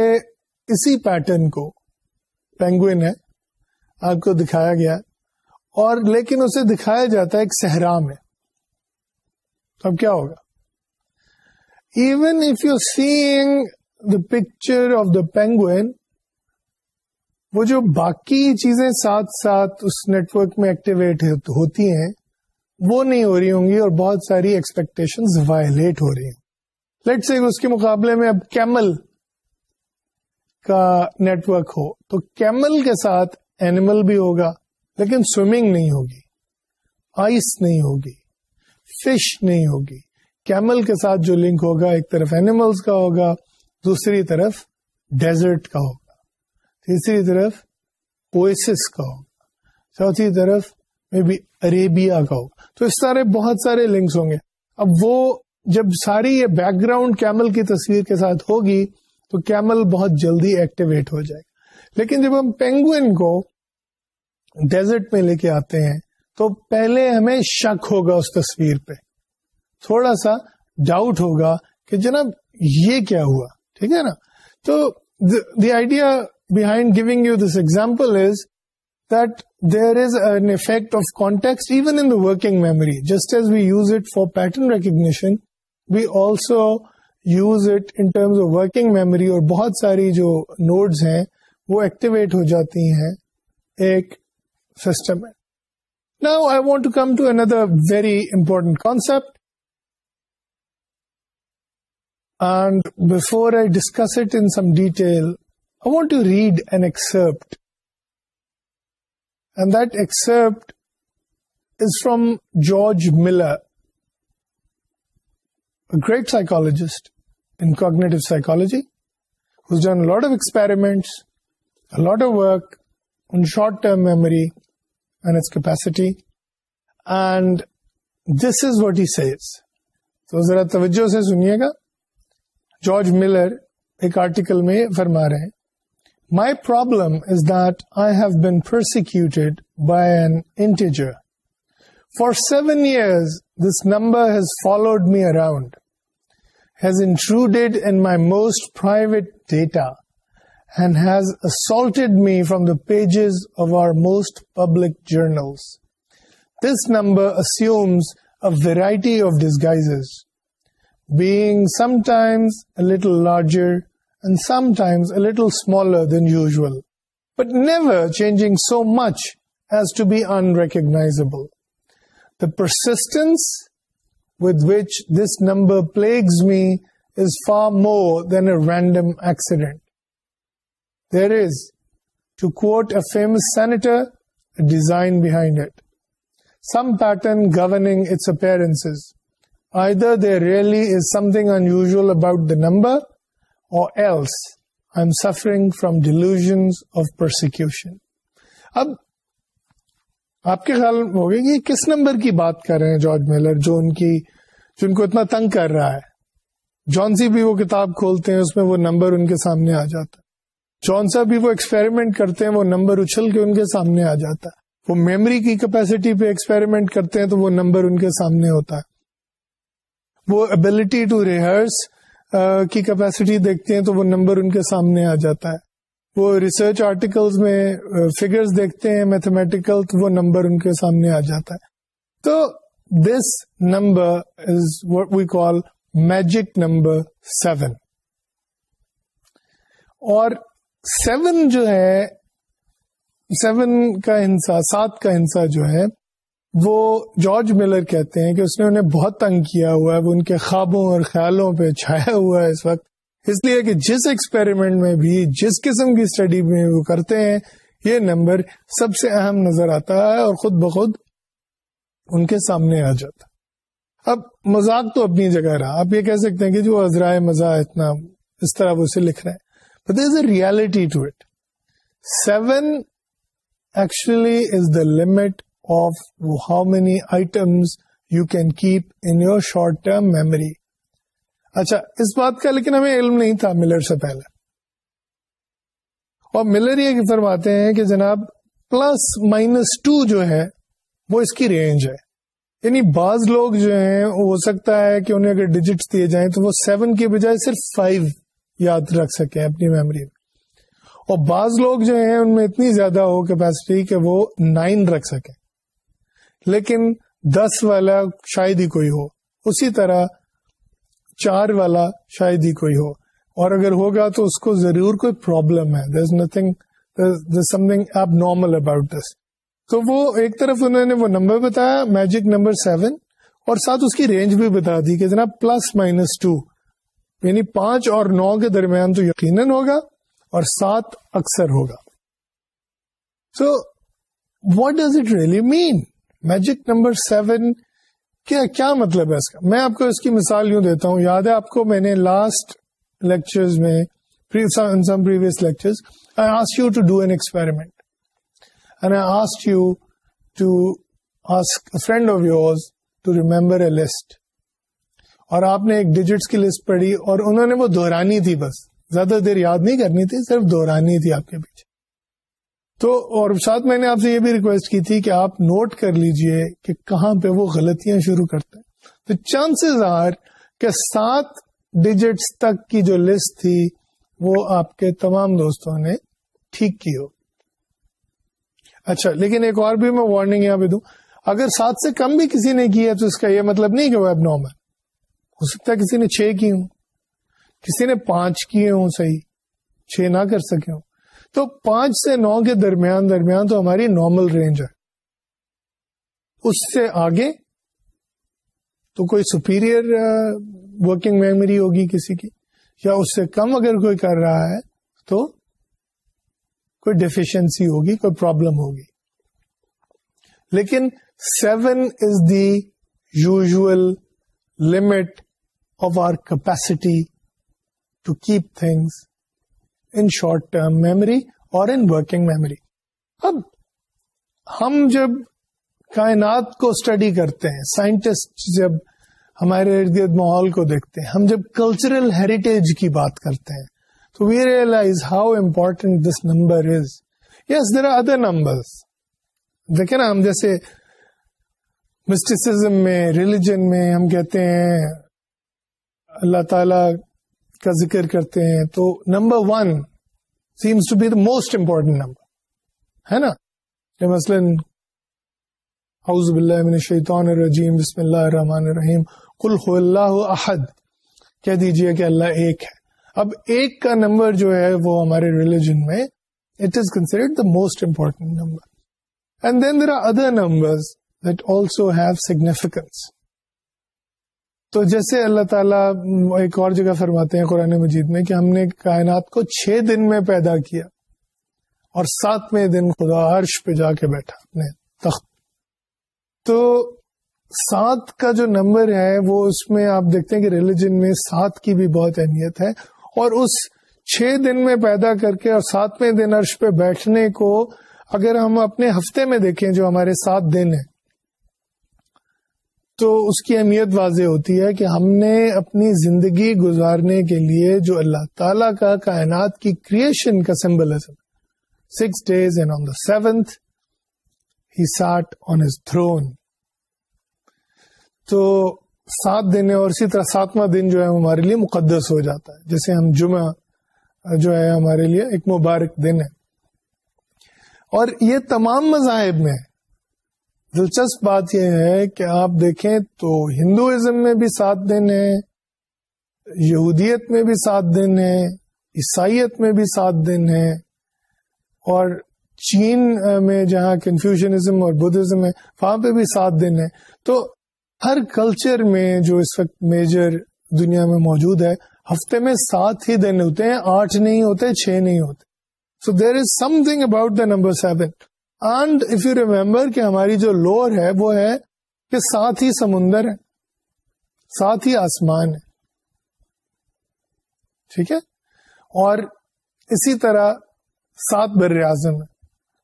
اسی پیٹرن کو پینگوئن ہے آپ کو دکھایا گیا اور لیکن اسے دکھایا جاتا ہے ایک صحرا میں تو اب کیا ہوگا even if you seeing the picture of the penguin وہ جو باقی چیزیں ساتھ ساتھ اس نیٹورک میں ایکٹیویٹ ہوتی ہیں وہ نہیں ہو رہی ہوں گی اور بہت ساری ایکسپیکٹیشن وائلیٹ ہو رہی ہیں لیٹ سی اس کے مقابلے میں اب کیمل کا نیٹورک ہو تو کیمل کے ساتھ اینیمل بھی ہوگا لیکن سوئمنگ نہیں ہوگی آئس نہیں ہوگی فش نہیں ہوگی کیمل کے ساتھ جو لنک ہوگا ایک طرف اینیملس کا ہوگا دوسری طرف ڈیزرٹ کا ہوگا تیسری طرف اویسس کا ہوگا چوتھی طرف میں بی اریبیا کا ہوگا تو اس سارے بہت سارے لنکس ہوں گے اب وہ جب ساری یہ بیک گراؤنڈ کیمل کی تصویر کے ساتھ ہوگی تو کیمل بہت جلدی ایکٹیویٹ ہو جائے گا لیکن جب ہم پینگوئن کو ڈیزرٹ میں لے کے آتے ہیں تو پہلے ہمیں شک ہوگا اس تصویر پہ تھوڑا سا ڈاؤٹ ہوگا کہ جناب یہ کیا ہوا ٹھیک ہے نا تو the idea behind giving you this example is that there is an effect of context even in working memory just as we use it for pattern recognition we also use terms of working memory اور بہت ساری جو nodes ہیں وہ activate ہو جاتی ہیں ایک system میں now I want to come to another very important concept and before I discuss it in some detail I want to read an excerpt and that excerpt is from George Miller great psychologist in cognitive psychology who lot of experiment lot of work in short term memory and capacity and this is what he says تو ذرا توجہ سے سنیے گا George Miller ایک article میں فرما رہے ہیں my problem is that I have been persecuted by an integer for seven years this number has followed me around has intruded in my most private data and has assaulted me from the pages of our most public journals. This number assumes a variety of disguises, being sometimes a little larger and sometimes a little smaller than usual, but never changing so much as to be unrecognizable. The persistence with which this number plagues me is far more than a random accident. there is to quote a famous senator design behind behind some pattern pattern its its appearances. Either there is something unusual about the number or else I am suffering from delusions of persecution اب آپ کے خیال میں ہوگئے کہ کس number کی بات کر رہے ہیں جارج میلر جو ان کی جن کو اتنا تنگ کر رہا ہے جون سی بھی وہ کتاب کھولتے ہیں اس میں وہ نمبر ان کے سامنے آ جاتا ہے جون سا بھی وہ ایکسپیریمنٹ کرتے ہیں وہ نمبر اچھل کے ان کے سامنے آ جاتا ہے وہ میموری کی کیپیسٹی پہ ایکسپیریمنٹ کرتے ہیں تو وہ نمبر ان کے سامنے ہوتا ہے وہ ابلٹی ٹو ریہرس کی کیپیسٹی دیکھتے ہیں تو وہ نمبر ان کے سامنے آ جاتا ہے وہ ریسرچ آرٹیکلز میں فگرز دیکھتے ہیں میتھمیٹیکل تو وہ نمبر ان کے سامنے آ جاتا ہے تو this number is what we call magic number seven اور سیون جو ہے سیون کا ہنسا سات کا ہنسا جو ہے وہ جارج ملر کہتے ہیں کہ اس نے انہیں بہت تنگ کیا ہوا ہے وہ ان کے خوابوں اور خیالوں پہ چھایا ہوا ہے اس وقت اس لیے کہ جس ایکسپیریمنٹ میں بھی جس قسم کی اسٹڈی میں وہ کرتے ہیں یہ نمبر سب سے اہم نظر آتا ہے اور خود بخود ان کے سامنے آ جاتا اب مذاق تو اپنی جگہ رہا آپ یہ کہہ سکتے ہیں کہ جو عزرائے مزاح اتنا اس طرح وہ اسے لکھ رہے ہیں But there's a reality to it. 7 actually is the limit of how many items you can keep in your short-term memory. اچھا اس بات کا لیکن ہمیں علم نہیں تھا ملر سے پہلے اور ملر یہ فرماتے ہیں کہ جناب پلس مائنس ٹو جو ہے وہ اس کی رینج ہے یعنی بعض لوگ جو ہیں ہو سکتا ہے کہ انہیں اگر ڈیجٹس دیے جائیں تو وہ سیون کے بجائے صرف فائیو یاد رکھ سکیں اپنی میموری میں اور بعض لوگ جو ہیں ان میں اتنی زیادہ ہو کیپیسٹی کہ وہ نائن رکھ سکیں لیکن دس والا شاید ہی کوئی ہو اسی طرح چار والا شاید ہی کوئی ہو اور اگر ہوگا تو اس کو ضرور کوئی پرابلم ہے there is nothing thing abnormal about this تو وہ ایک طرف انہوں نے وہ نمبر بتایا میجک نمبر سیون اور ساتھ اس کی رینج بھی بتا دی کہ جناب پلس مائنس ٹو یعنی پانچ اور نو کے درمیان تو یقیناً ہوگا اور سات اکثر ہوگا so what does it really mean magic number seven کیا کیا مطلب ہے اس کا میں آپ کو اس کی مثال یوں دیتا ہوں یاد ہے آپ کو میں نے لاسٹ لیکچرز میں in some previous lectures, I asked you to do an experiment. And I asked you to ask a friend of yours to remember a list. اور آپ نے ایک ڈیجٹس کی لسٹ پڑھی اور انہوں نے وہ دہرانی تھی بس زیادہ دیر یاد نہیں کرنی تھی صرف دہرانی تھی آپ کے پیچھے تو اور ساتھ میں نے آپ سے یہ بھی ریکویسٹ کی تھی کہ آپ نوٹ کر لیجئے کہ کہاں پہ وہ غلطیاں شروع کرتے تو چانسز آر کہ سات ڈیجٹس تک کی جو لسٹ تھی وہ آپ کے تمام دوستوں نے ٹھیک کی ہو اچھا لیکن ایک اور بھی میں وارننگ یہاں پہ دوں اگر سات سے کم بھی کسی نے کی ہے تو اس کا یہ مطلب نہیں کہ وہ اب نارمل ہو سکتا ہے کسی نے چھ کی ہوں کسی نے پانچ کیے ہوں صحیح چھ نہ کر سکے ہوں تو پانچ سے نو کے درمیان درمیان تو ہماری نارمل رینج ہے اس سے آگے تو کوئی سپیریئر ورکنگ میموری ہوگی کسی کی یا اس سے کم اگر کوئی کر رہا ہے تو کوئی ڈیفیشنسی ہوگی کوئی پرابلم ہوگی لیکن seven is the usual limit of our capacity to keep things in short-term memory اور in working memory. اب ہم جب کائنات کو اسٹڈی کرتے ہیں سائنٹسٹ جب ہمارے ارد گرد ماحول کو دیکھتے ہیں ہم جب کلچرل ہیریٹیج کی بات کرتے ہیں تو we realise how important this number is yes there are other number دیکھے نا ہم جیسے مسٹم میں ریلیجن میں ہم کہتے ہیں اللہ تعالی کا ذکر کرتے ہیں تو number one seems to be the most important number ہے نا مثلاً حوض من الشیطان الرجیم بسم اللہ الرحمن الرحیم قل هو اللہ احد کہہ دیجئے کہ اللہ ایک ہے اب ایک کا نمبر جو ہے وہ ہمارے ریلیجن میں it is considered the most important number and then there are other نمبرفیکینس تو جیسے اللہ تعالیٰ ایک اور جگہ فرماتے ہیں قرآن مجید میں کہ ہم نے کائنات کو چھ دن میں پیدا کیا اور ساتویں دن خدا عرش پہ جا کے بیٹھا اپنے تخت تو سات کا جو نمبر ہے وہ اس میں آپ دیکھتے ہیں کہ ریلیجن میں سات کی بھی بہت اہمیت ہے اور اس چھ دن میں پیدا کر کے اور ساتویں دن عرش پہ بیٹھنے کو اگر ہم اپنے ہفتے میں دیکھیں جو ہمارے سات دن ہیں تو اس کی اہمیت واضح ہوتی ہے کہ ہم نے اپنی زندگی گزارنے کے لیے جو اللہ تعالی کا کائنات کی کریشن کا سمبل ہے six days and on the seventh he sat on his throne تو سات دن اور اسی طرح ساتواں دن جو ہے ہمارے لیے مقدس ہو جاتا ہے جیسے ہم جمعہ جو ہے ہمارے لیے ایک مبارک دن ہے اور یہ تمام مذاہب میں دلچسپ بات یہ ہے کہ آپ دیکھیں تو ہندوازم میں بھی سات دن ہے یہودیت میں بھی سات دن ہے عیسائیت میں بھی سات دن ہے اور چین میں جہاں کنفیوژنزم اور بدھزم ہے وہاں پہ بھی سات دن ہے تو ہر کلچر میں جو اس وقت میجر دنیا میں موجود ہے ہفتے میں سات ہی دن ہوتے ہیں آٹھ نہیں ہوتے چھ نہیں ہوتے so there is something about the number seven and if you remember کہ ہماری جو لور ہے وہ ہے کہ ساتھ ہی سمندر ہے ساتھ ہی آسمان ہے ٹھیک ہے اور اسی طرح سات بر اعظم ہے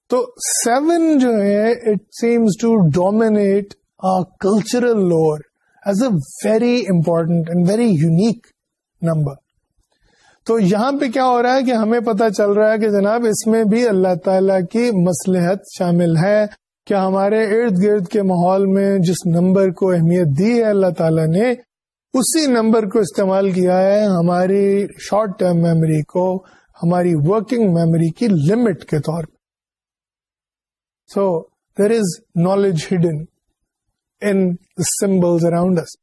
تو سیون جو ہے it seems to dominate a cultural lore as a very important and very unique number تو یہاں پہ کیا ہو رہا ہے کہ ہمیں پتا چل رہا ہے کہ جناب اس میں بھی اللہ تعالیٰ کی مسلحت شامل ہے کہ ہمارے ارد گرد کے ماحول میں جس نمبر کو اہمیت دی ہے اللہ تعالیٰ نے اسی نمبر کو استعمال کیا ہے ہماری شارٹ ٹرم میموری کو ہماری ورکنگ میموری کی لمٹ کے طور پہ so there is knowledge hidden in symbols around us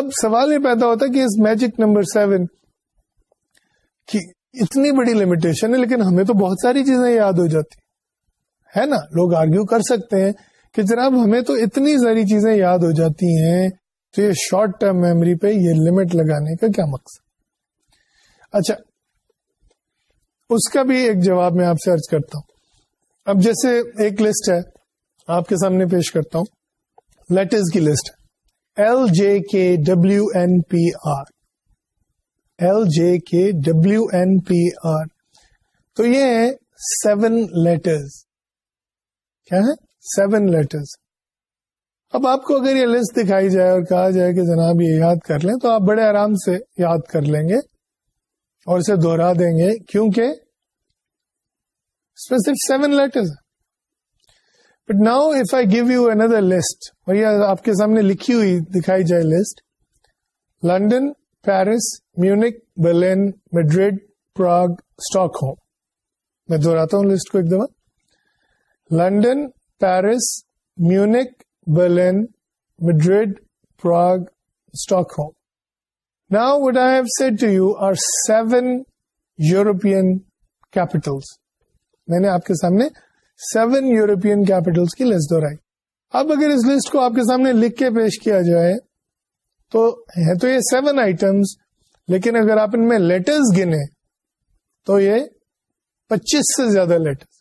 اب سوال یہ پیدا ہوتا ہے کہ اس میجک نمبر سیون کہ اتنی بڑی لمیٹیشن ہے لیکن ہمیں تو بہت ساری چیزیں یاد ہو جاتی ہے نا لوگ آرگیو کر سکتے ہیں کہ جناب ہمیں تو اتنی ساری چیزیں یاد ہو جاتی ہیں تو یہ شارٹ ٹرم میموری پہ یہ لمٹ لگانے کا کیا مقصد اچھا اس کا بھی ایک جواب میں آپ سے ارج کرتا ہوں اب جیسے ایک لسٹ ہے آپ کے سامنے پیش کرتا ہوں لیٹرز کی list L J K W N P R L J K W N پی آر تو یہ ہے سیون لیٹرز کیا ہے سیون لیٹرز اب آپ کو اگر یہ لسٹ دکھائی جائے اور کہا جائے کہ جناب یہ یاد کر لیں تو آپ بڑے آرام سے یاد کر لیں گے اور اسے دوہرا دیں گے کیونکہ صرف seven letters but now if I give you another list اور یہ آپ کے سامنے لکھی ہوئی دکھائی جائے list London Paris Munich Berlin Madrid Prague Stockholm میں دوہراتا ہوں لسٹ کو ایک دفعہ London Paris Munich Berlin Madrid Prague Stockholm now would I have to you are seven European capitals میں نے آپ کے سامنے سیون یورپین کیپیٹلس کی لسٹ دہرائی اب اگر اس لسٹ کو آپ کے سامنے لکھ کے پیش کیا جائے تو تو یہ سیون آئٹمس لیکن اگر آپ ان میں لیٹرز گنے تو یہ پچیس سے زیادہ لیٹر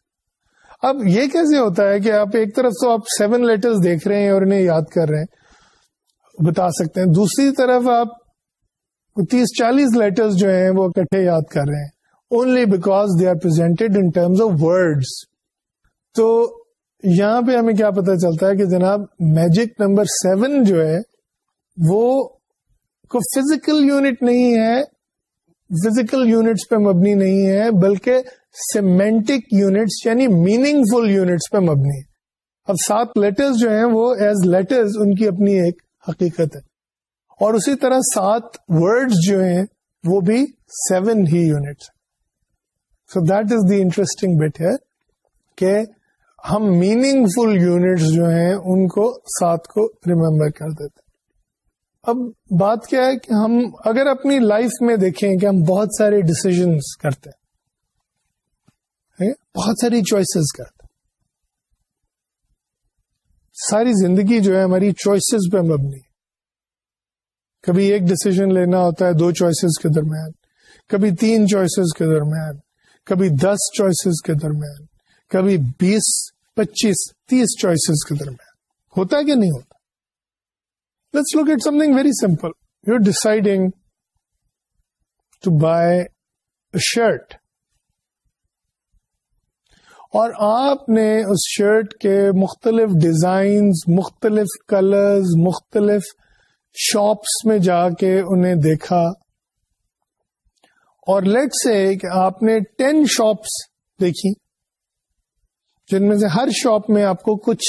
اب یہ کیسے ہوتا ہے کہ آپ ایک طرف تو آپ سیون لیٹرز دیکھ رہے ہیں اور انہیں یاد کر رہے ہیں بتا سکتے ہیں دوسری طرف آپ تیس چالیس لیٹرز جو ہیں وہ اکٹھے یاد کر رہے ہیں only because they are presented in terms of words تو یہاں پہ ہمیں کیا پتا چلتا ہے کہ جناب میجک نمبر سیون جو ہے وہ کو فزیکل یونٹ نہیں ہے فزیکل یونٹس پہ مبنی نہیں ہے بلکہ سیمینٹک یونٹس یعنی میننگ فل یونٹس پہ مبنی ہے اب سات لیٹرز جو ہیں وہ ایز لیٹرز ان کی اپنی ایک حقیقت ہے اور اسی طرح سات ورڈز جو ہیں وہ بھی seven he units so that is the interesting ہے کہ ہم میننگ فل یونٹس جو ہیں ان کو سات کو ریممبر کر دیتے اب بات کیا ہے کہ ہم اگر اپنی لائف میں دیکھیں کہ ہم بہت سارے ڈسیزنس کرتے ہیں بہت ساری چوائسیز کرتے ہیں ساری زندگی جو ہے ہماری چوائسیز پہ مبنی ہے کبھی ایک ڈسیزن لینا ہوتا ہے دو چوائسیز کے درمیان کبھی تین چوائسیز کے درمیان کبھی دس چوائسیز کے درمیان کبھی بیس پچیس تیس چوائسیز کے درمیان ہوتا ہے کہ نہیں ہوتا let's look at something very simple. You're deciding to buy a shirt. اور آپ نے اس شرٹ کے مختلف ڈیزائنز مختلف کلرز مختلف شاپس میں جا کے انہیں دیکھا اور لیٹ سے کہ آپ نے ٹین شاپس دیکھی جن میں سے ہر شاپ میں آپ کو کچھ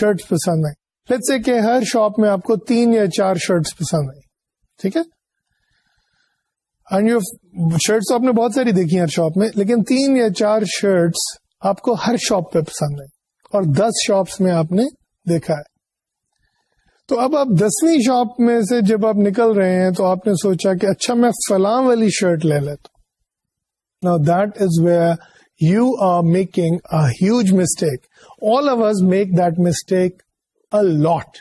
شرٹ پسند آئی لیٹ سے کہ ہر شاپ میں آپ کو تین یا چار شرٹس پسند آئی ٹھیک ہے آپ نے بہت ساری دیکھی ہر شاپ میں لیکن تین یا چار شرٹس آپ کو ہر شاپ پہ پسند آئی اور دس شاپس میں آپ نے دیکھا ہے تو اب آپ دسویں شاپ میں سے جب آپ نکل رہے ہیں تو آپ نے سوچا کہ اچھا میں فلاں والی شرٹ لے لیتا that is where you are making a huge mistake all us make that mistake lot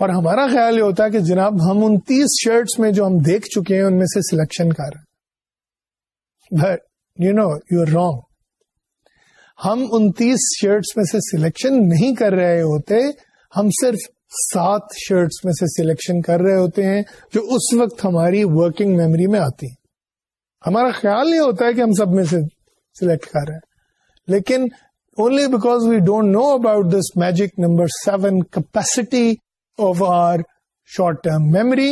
اور ہمارا خیال یہ ہوتا ہے کہ جناب ہم ان تیس شرٹس میں جو ہم دیکھ چکے ہیں ان میں سے سلیکشن کر رہے ہیں you know you are wrong ہم ان تیس شرٹس میں سے سلیکشن نہیں کر رہے ہوتے ہم صرف سات شرٹس میں سے سلیکشن کر رہے ہوتے ہیں جو اس وقت ہماری ورکنگ میموری میں آتی ہمارا خیال یہ ہوتا ہے کہ ہم سب میں سے سلیکٹ کر رہے ہیں لیکن only don't we don't know about this magic number seven capacity of our short term memory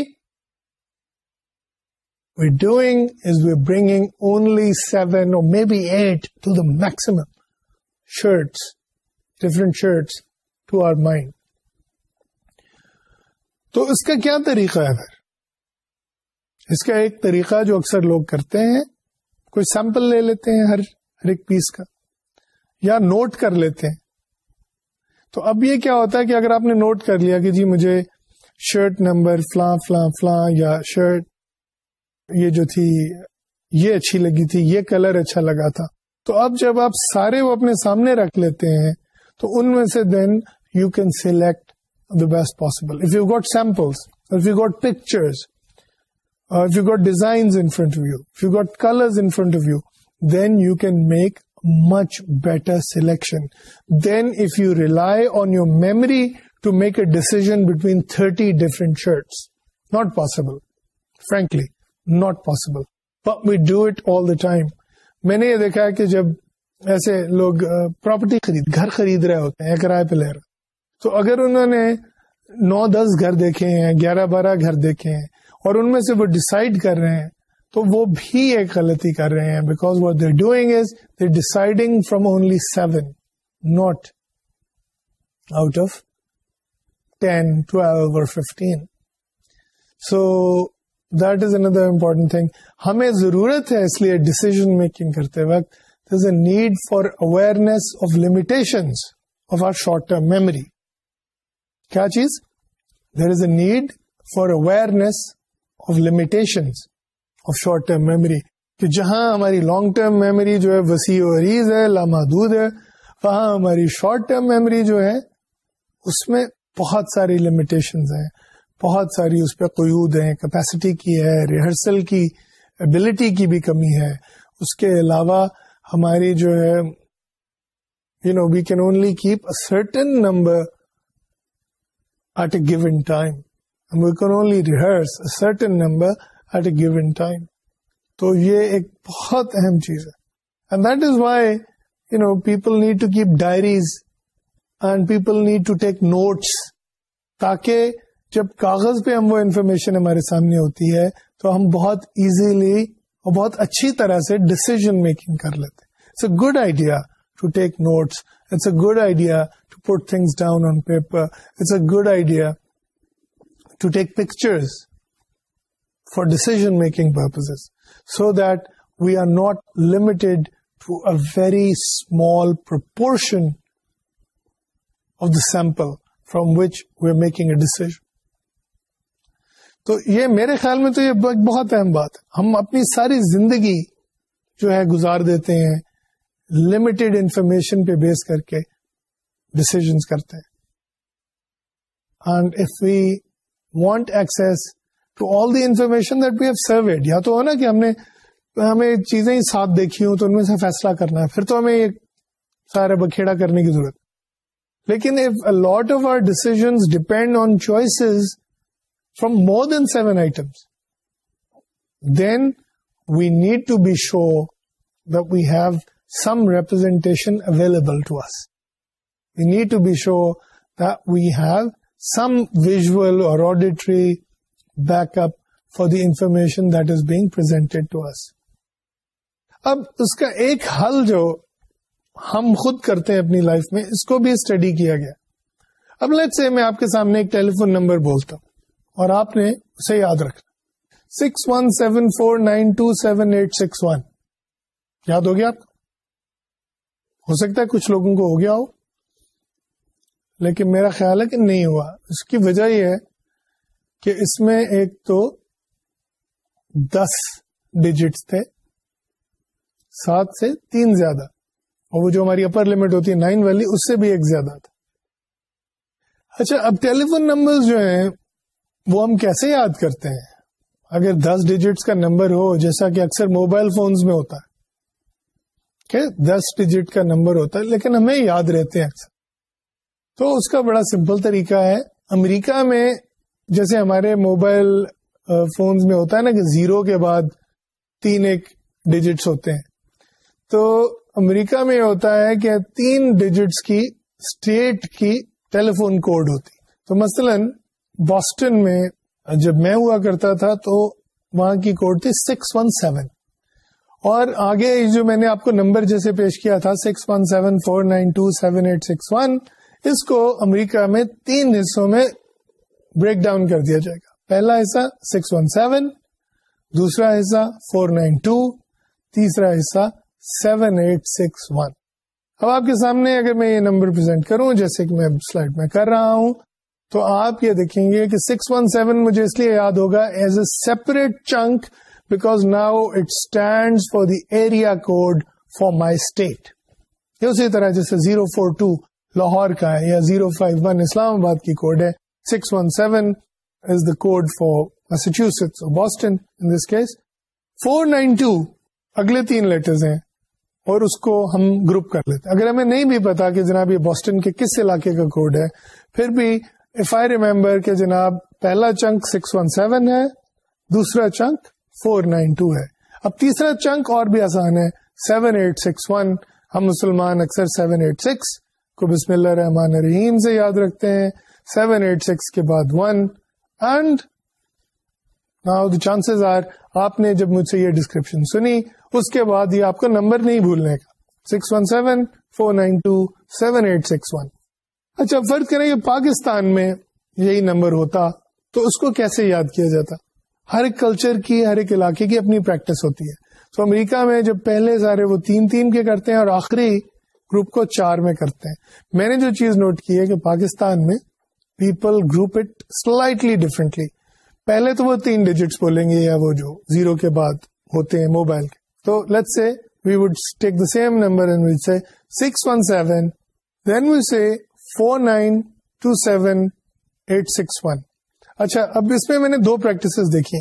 we doing is only bringing only seven eight to the maximum shirts different shirts to our mind تو اس کا کیا طریقہ ہے پھر اس کا ایک طریقہ جو اکثر لوگ کرتے ہیں کوئی سیمپل لے لیتے ہیں ہر ہر ایک پیس کا یا نوٹ کر لیتے ہیں تو اب یہ کیا ہوتا ہے کہ اگر آپ نے نوٹ کر لیا کہ جی مجھے شرٹ نمبر فلاں فلاں فلاں یا شرٹ یہ جو تھی یہ اچھی لگی تھی یہ کلر اچھا لگا تھا تو اب جب آپ سارے وہ اپنے سامنے رکھ لیتے ہیں تو ان میں سے then you can select the best possible if you got samples if you got pictures you got colours in front of you then you can make much better selection than if you rely on your memory to make a decision between 30 different shirts. Not possible. Frankly, not possible. But we do it all the time. میں نے یہ دیکھا کہ جب ایسے لوگ property خرید گھر خرید رہے ہوتے ہیں کرائے پہ لے رہے تو اگر انہوں نے نو دس گھر دیکھے ہیں گیارہ بارہ گھر دیکھے ہیں اور ان میں سے وہ ڈسائڈ کر رہے ہیں تو وہ بھی ایک غلطی کر رہے ہیں because what they doing is they deciding from only seven not out of ten twelve or fifteen so that is another important thing ہمیں ضرورت ہے اس لیے ڈسیزن میکنگ کرتے وقت there is a need for awareness of limitation of our short term memory کیا چیز there is a need for awareness of limitations of short term memory کہ جہاں ہماری لانگ ٹرم میموری جو ہے وسیع و عریض ہے لامحدود ہے وہاں ہماری شارٹ ٹرم میموری جو ہے اس میں بہت ساری لمیٹیشن ہیں بہت ساری اس پہ قیود ہیں کیپیسٹی کی ہے ریہرسل کی ابلٹی کی بھی کمی ہے اس کے علاوہ ہماری جو ہے you know we can only keep a certain number at a given time we can only rehearse a certain number at a given time تو یہ ایک بہت اہم چیز ہے and and that is why you know people people need need to to keep diaries take notes تاکہ جب کاغذ پہ ہم وہ انفارمیشن ہمارے سامنے ہوتی ہے تو ہم بہت ایزیلی اور بہت اچھی طرح سے ڈسیزن میکنگ کر لیتے it's a good idea to take notes it's a good idea to put things down on paper it's a good idea to take pictures for decision making purposes so that we are not limited to a very small proportion of the sample from which we are making a decision. تو یہ میرے خیال میں تو یہ بہت اہم بات ہے ہم اپنی ساری زندگی جو ہے گزار دیتے ہیں لمیٹڈ انفارمیشن پہ بیس کر کے ڈسیزنس کرتے ہیں and if we want access to all the information that we have served یا تو ہو نا کہ ہم نے ہمیں چیزیں ہی ساتھ دیکھی ہوں تو ان میں سے فیصلہ کرنا ہے پھر تو ہمیں یہ سارے بکھیڑا کرنے کی ضرورت لیکن if lot of our decision depend on choices from more than seven items then we need to be sure that we have some representation available to us we need to be sure that we have some visual or auditory back up for the information that is presented to اب اس کا ایک حل جو ہم خود کرتے ہیں اپنی لائف میں اس کو بھی اسٹڈی کیا گیا اب لیٹ سے میں آپ کے سامنے ایک ٹیلی فون نمبر بولتا ہوں اور آپ نے اسے یاد رکھنا six one seven four nine two seven eight six one یاد ہو گیا آپ کو ہو سکتا ہے کچھ لوگوں کو ہو گیا ہو لیکن میرا خیال ہے کہ نہیں ہوا اس کی وجہ یہ ہے کہ اس میں ایک تو دس ڈیجٹس تھے سات سے تین زیادہ اور وہ جو ہماری اپر لمٹ ہوتی ہے نائن والی اس سے بھی ایک زیادہ تھا اچھا اب ٹیلی فون نمبر جو ہیں وہ ہم کیسے یاد کرتے ہیں اگر دس ڈیجٹس کا نمبر ہو جیسا کہ اکثر موبائل فونز میں ہوتا ہے کہ دس ڈیجٹ کا نمبر ہوتا ہے لیکن ہمیں یاد رہتے ہیں اکثر تو اس کا بڑا سمپل طریقہ ہے امریکہ میں جیسے ہمارے موبائل فونز میں ہوتا ہے نا کہ زیرو کے بعد تین ایک ڈیجٹس ہوتے ہیں تو امریکہ میں ہوتا ہے کہ تین ڈیجٹس کی اسٹیٹ کی ٹیلی فون کوڈ ہوتی تو مثلا بوسٹن میں جب میں ہوا کرتا تھا تو وہاں کی کوڈ تھی سکس ون سیون اور آگے جو میں نے آپ کو نمبر جیسے پیش کیا تھا six one seven four nine two seven eight six one اس کو امریکہ میں تین حصوں میں بریک ڈاؤن کر دیا جائے گا پہلا حصہ 617 دوسرا حصہ 492 تیسرا حصہ 7861 اب آپ کے سامنے اگر میں یہ نمبر پرزینٹ کروں جیسے کہ میں سلائڈ میں کر رہا ہوں تو آپ یہ دیکھیں گے کہ 617 مجھے اس لیے یاد ہوگا as a separate chunk because now it stands for the area code for my state اسی طرح جیسے 042 لاہور کا ہے یا 051 اسلام آباد کی کوڈ ہے six one seven is the code Boston Boston four nine two اگلے تین لیٹرز ہیں اور اس کو ہم گروپ کر لیتے اگر ہمیں نہیں بھی پتا کہ جناب یہ بوسٹن کے کس علاقے کا کوڈ ہے پھر بھی ایف آئی ریمبر کہ جناب پہلا چنک سکس ون سیون ہے دوسرا چنک فور نائن ٹو ہے اب تیسرا چنک اور بھی آسان ہے سیون ایٹ سکس ون ہم مسلمان اکثر سیون ایٹ سکس کو بسم اللہ رحمان رحیم سے یاد رکھتے ہیں سیون ایٹ سکس کے بعد one and now the chances are آپ نے جب مجھ سے یہ ڈسکرپشن سنی اس کے بعد یہ آپ کا نمبر نہیں بھولنے کا six one seven four nine two seven eight six one اچھا فرض کریں یہ پاکستان میں یہی نمبر ہوتا تو اس کو کیسے یاد کیا جاتا ہر ایک کلچر کی ہر ایک علاقے کی اپنی پریکٹس ہوتی ہے تو امریکہ میں جب پہلے سارے وہ تین تین کے کرتے ہیں اور آخری گروپ کو چار میں کرتے ہیں میں نے جو چیز نوٹ کی ہے کہ پاکستان میں people group it slightly differently پہلے تو وہ تین ڈیجٹس بولیں گے یا وہ جو زیرو کے بعد ہوتے ہیں موبائل کے تو let say we would take the same number six one seven then we say four nine two seven eight six one اچھا اب اس میں میں نے دو پریکٹس دیکھی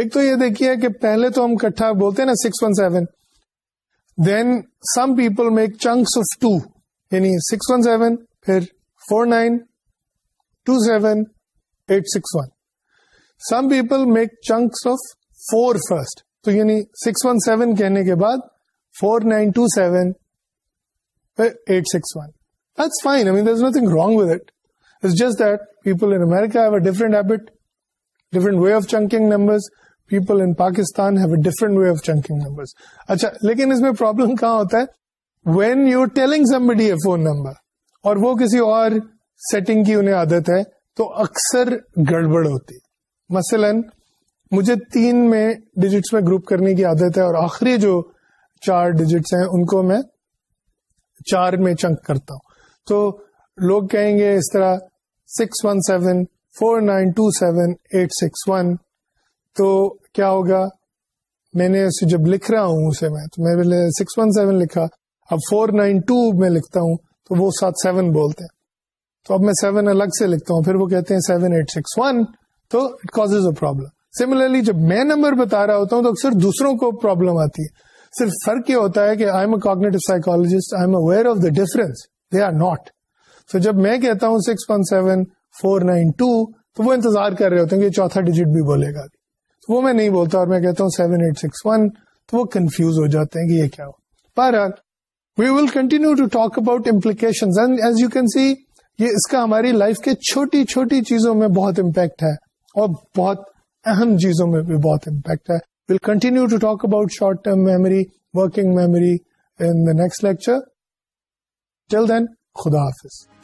ایک تو یہ دیکھی ہے کہ پہلے تو ہم کٹھا بولتے ہیں نا six one seven then some people make chunks of two یعنی سکس ون سیون پھر four nine different have different way of chunking number people in Pakistan اچھا لیکن اس میں پرابلم کہاں ہوتا ہے when you telling somebody a phone number اور وہ کسی اور سیٹنگ کی انہیں عادت ہے تو اکثر گڑبڑ ہوتی ہے مثلا مجھے تین میں ڈیجٹس میں گروپ کرنے کی عادت ہے اور آخری جو چار ڈیجٹس ہیں ان کو میں چار میں چنک کرتا ہوں تو لوگ کہیں گے اس طرح six one seven four nine two seven eight six one تو کیا ہوگا میں نے اسے جب لکھ رہا ہوں اسے میں تو میں سکس ون سیون لکھا اب فور نائن ٹو میں لکھتا ہوں تو وہ سات سیون بولتے ہیں تو اب میں سیون الگ سے لکھتا ہوں پھر وہ کہتے ہیں سیون ایٹ سکس ون تو it cause a problem similarly جب میں نمبر بتا رہا ہوتا ہوں تو اکثر دوسروں کو پرابلم آتی ہے صرف فرق یہ ہوتا ہے کہ I am a cognitive psychologist I am aware of the difference they are not تو جب میں کہتا ہوں six one seven four nine two تو وہ انتظار کر رہے ہوتے ہیں کہ چوتھا ڈیجٹ بھی بولے گا تو وہ میں نہیں بولتا اور میں کہتا ہوں سیون ایٹ سکس ون تو وہ کنفیوز ہو جاتے ہیں کہ یہ کیا ہو پر we will continue to talk about implication and as you can see یہ اس کا ہماری لائف کے چھوٹی چھوٹی چیزوں میں بہت امپیکٹ ہے اور بہت اہم چیزوں میں بھی بہت امپیکٹ ہے continue to talk about short term memory working memory in the next lecture till then خدا حافظ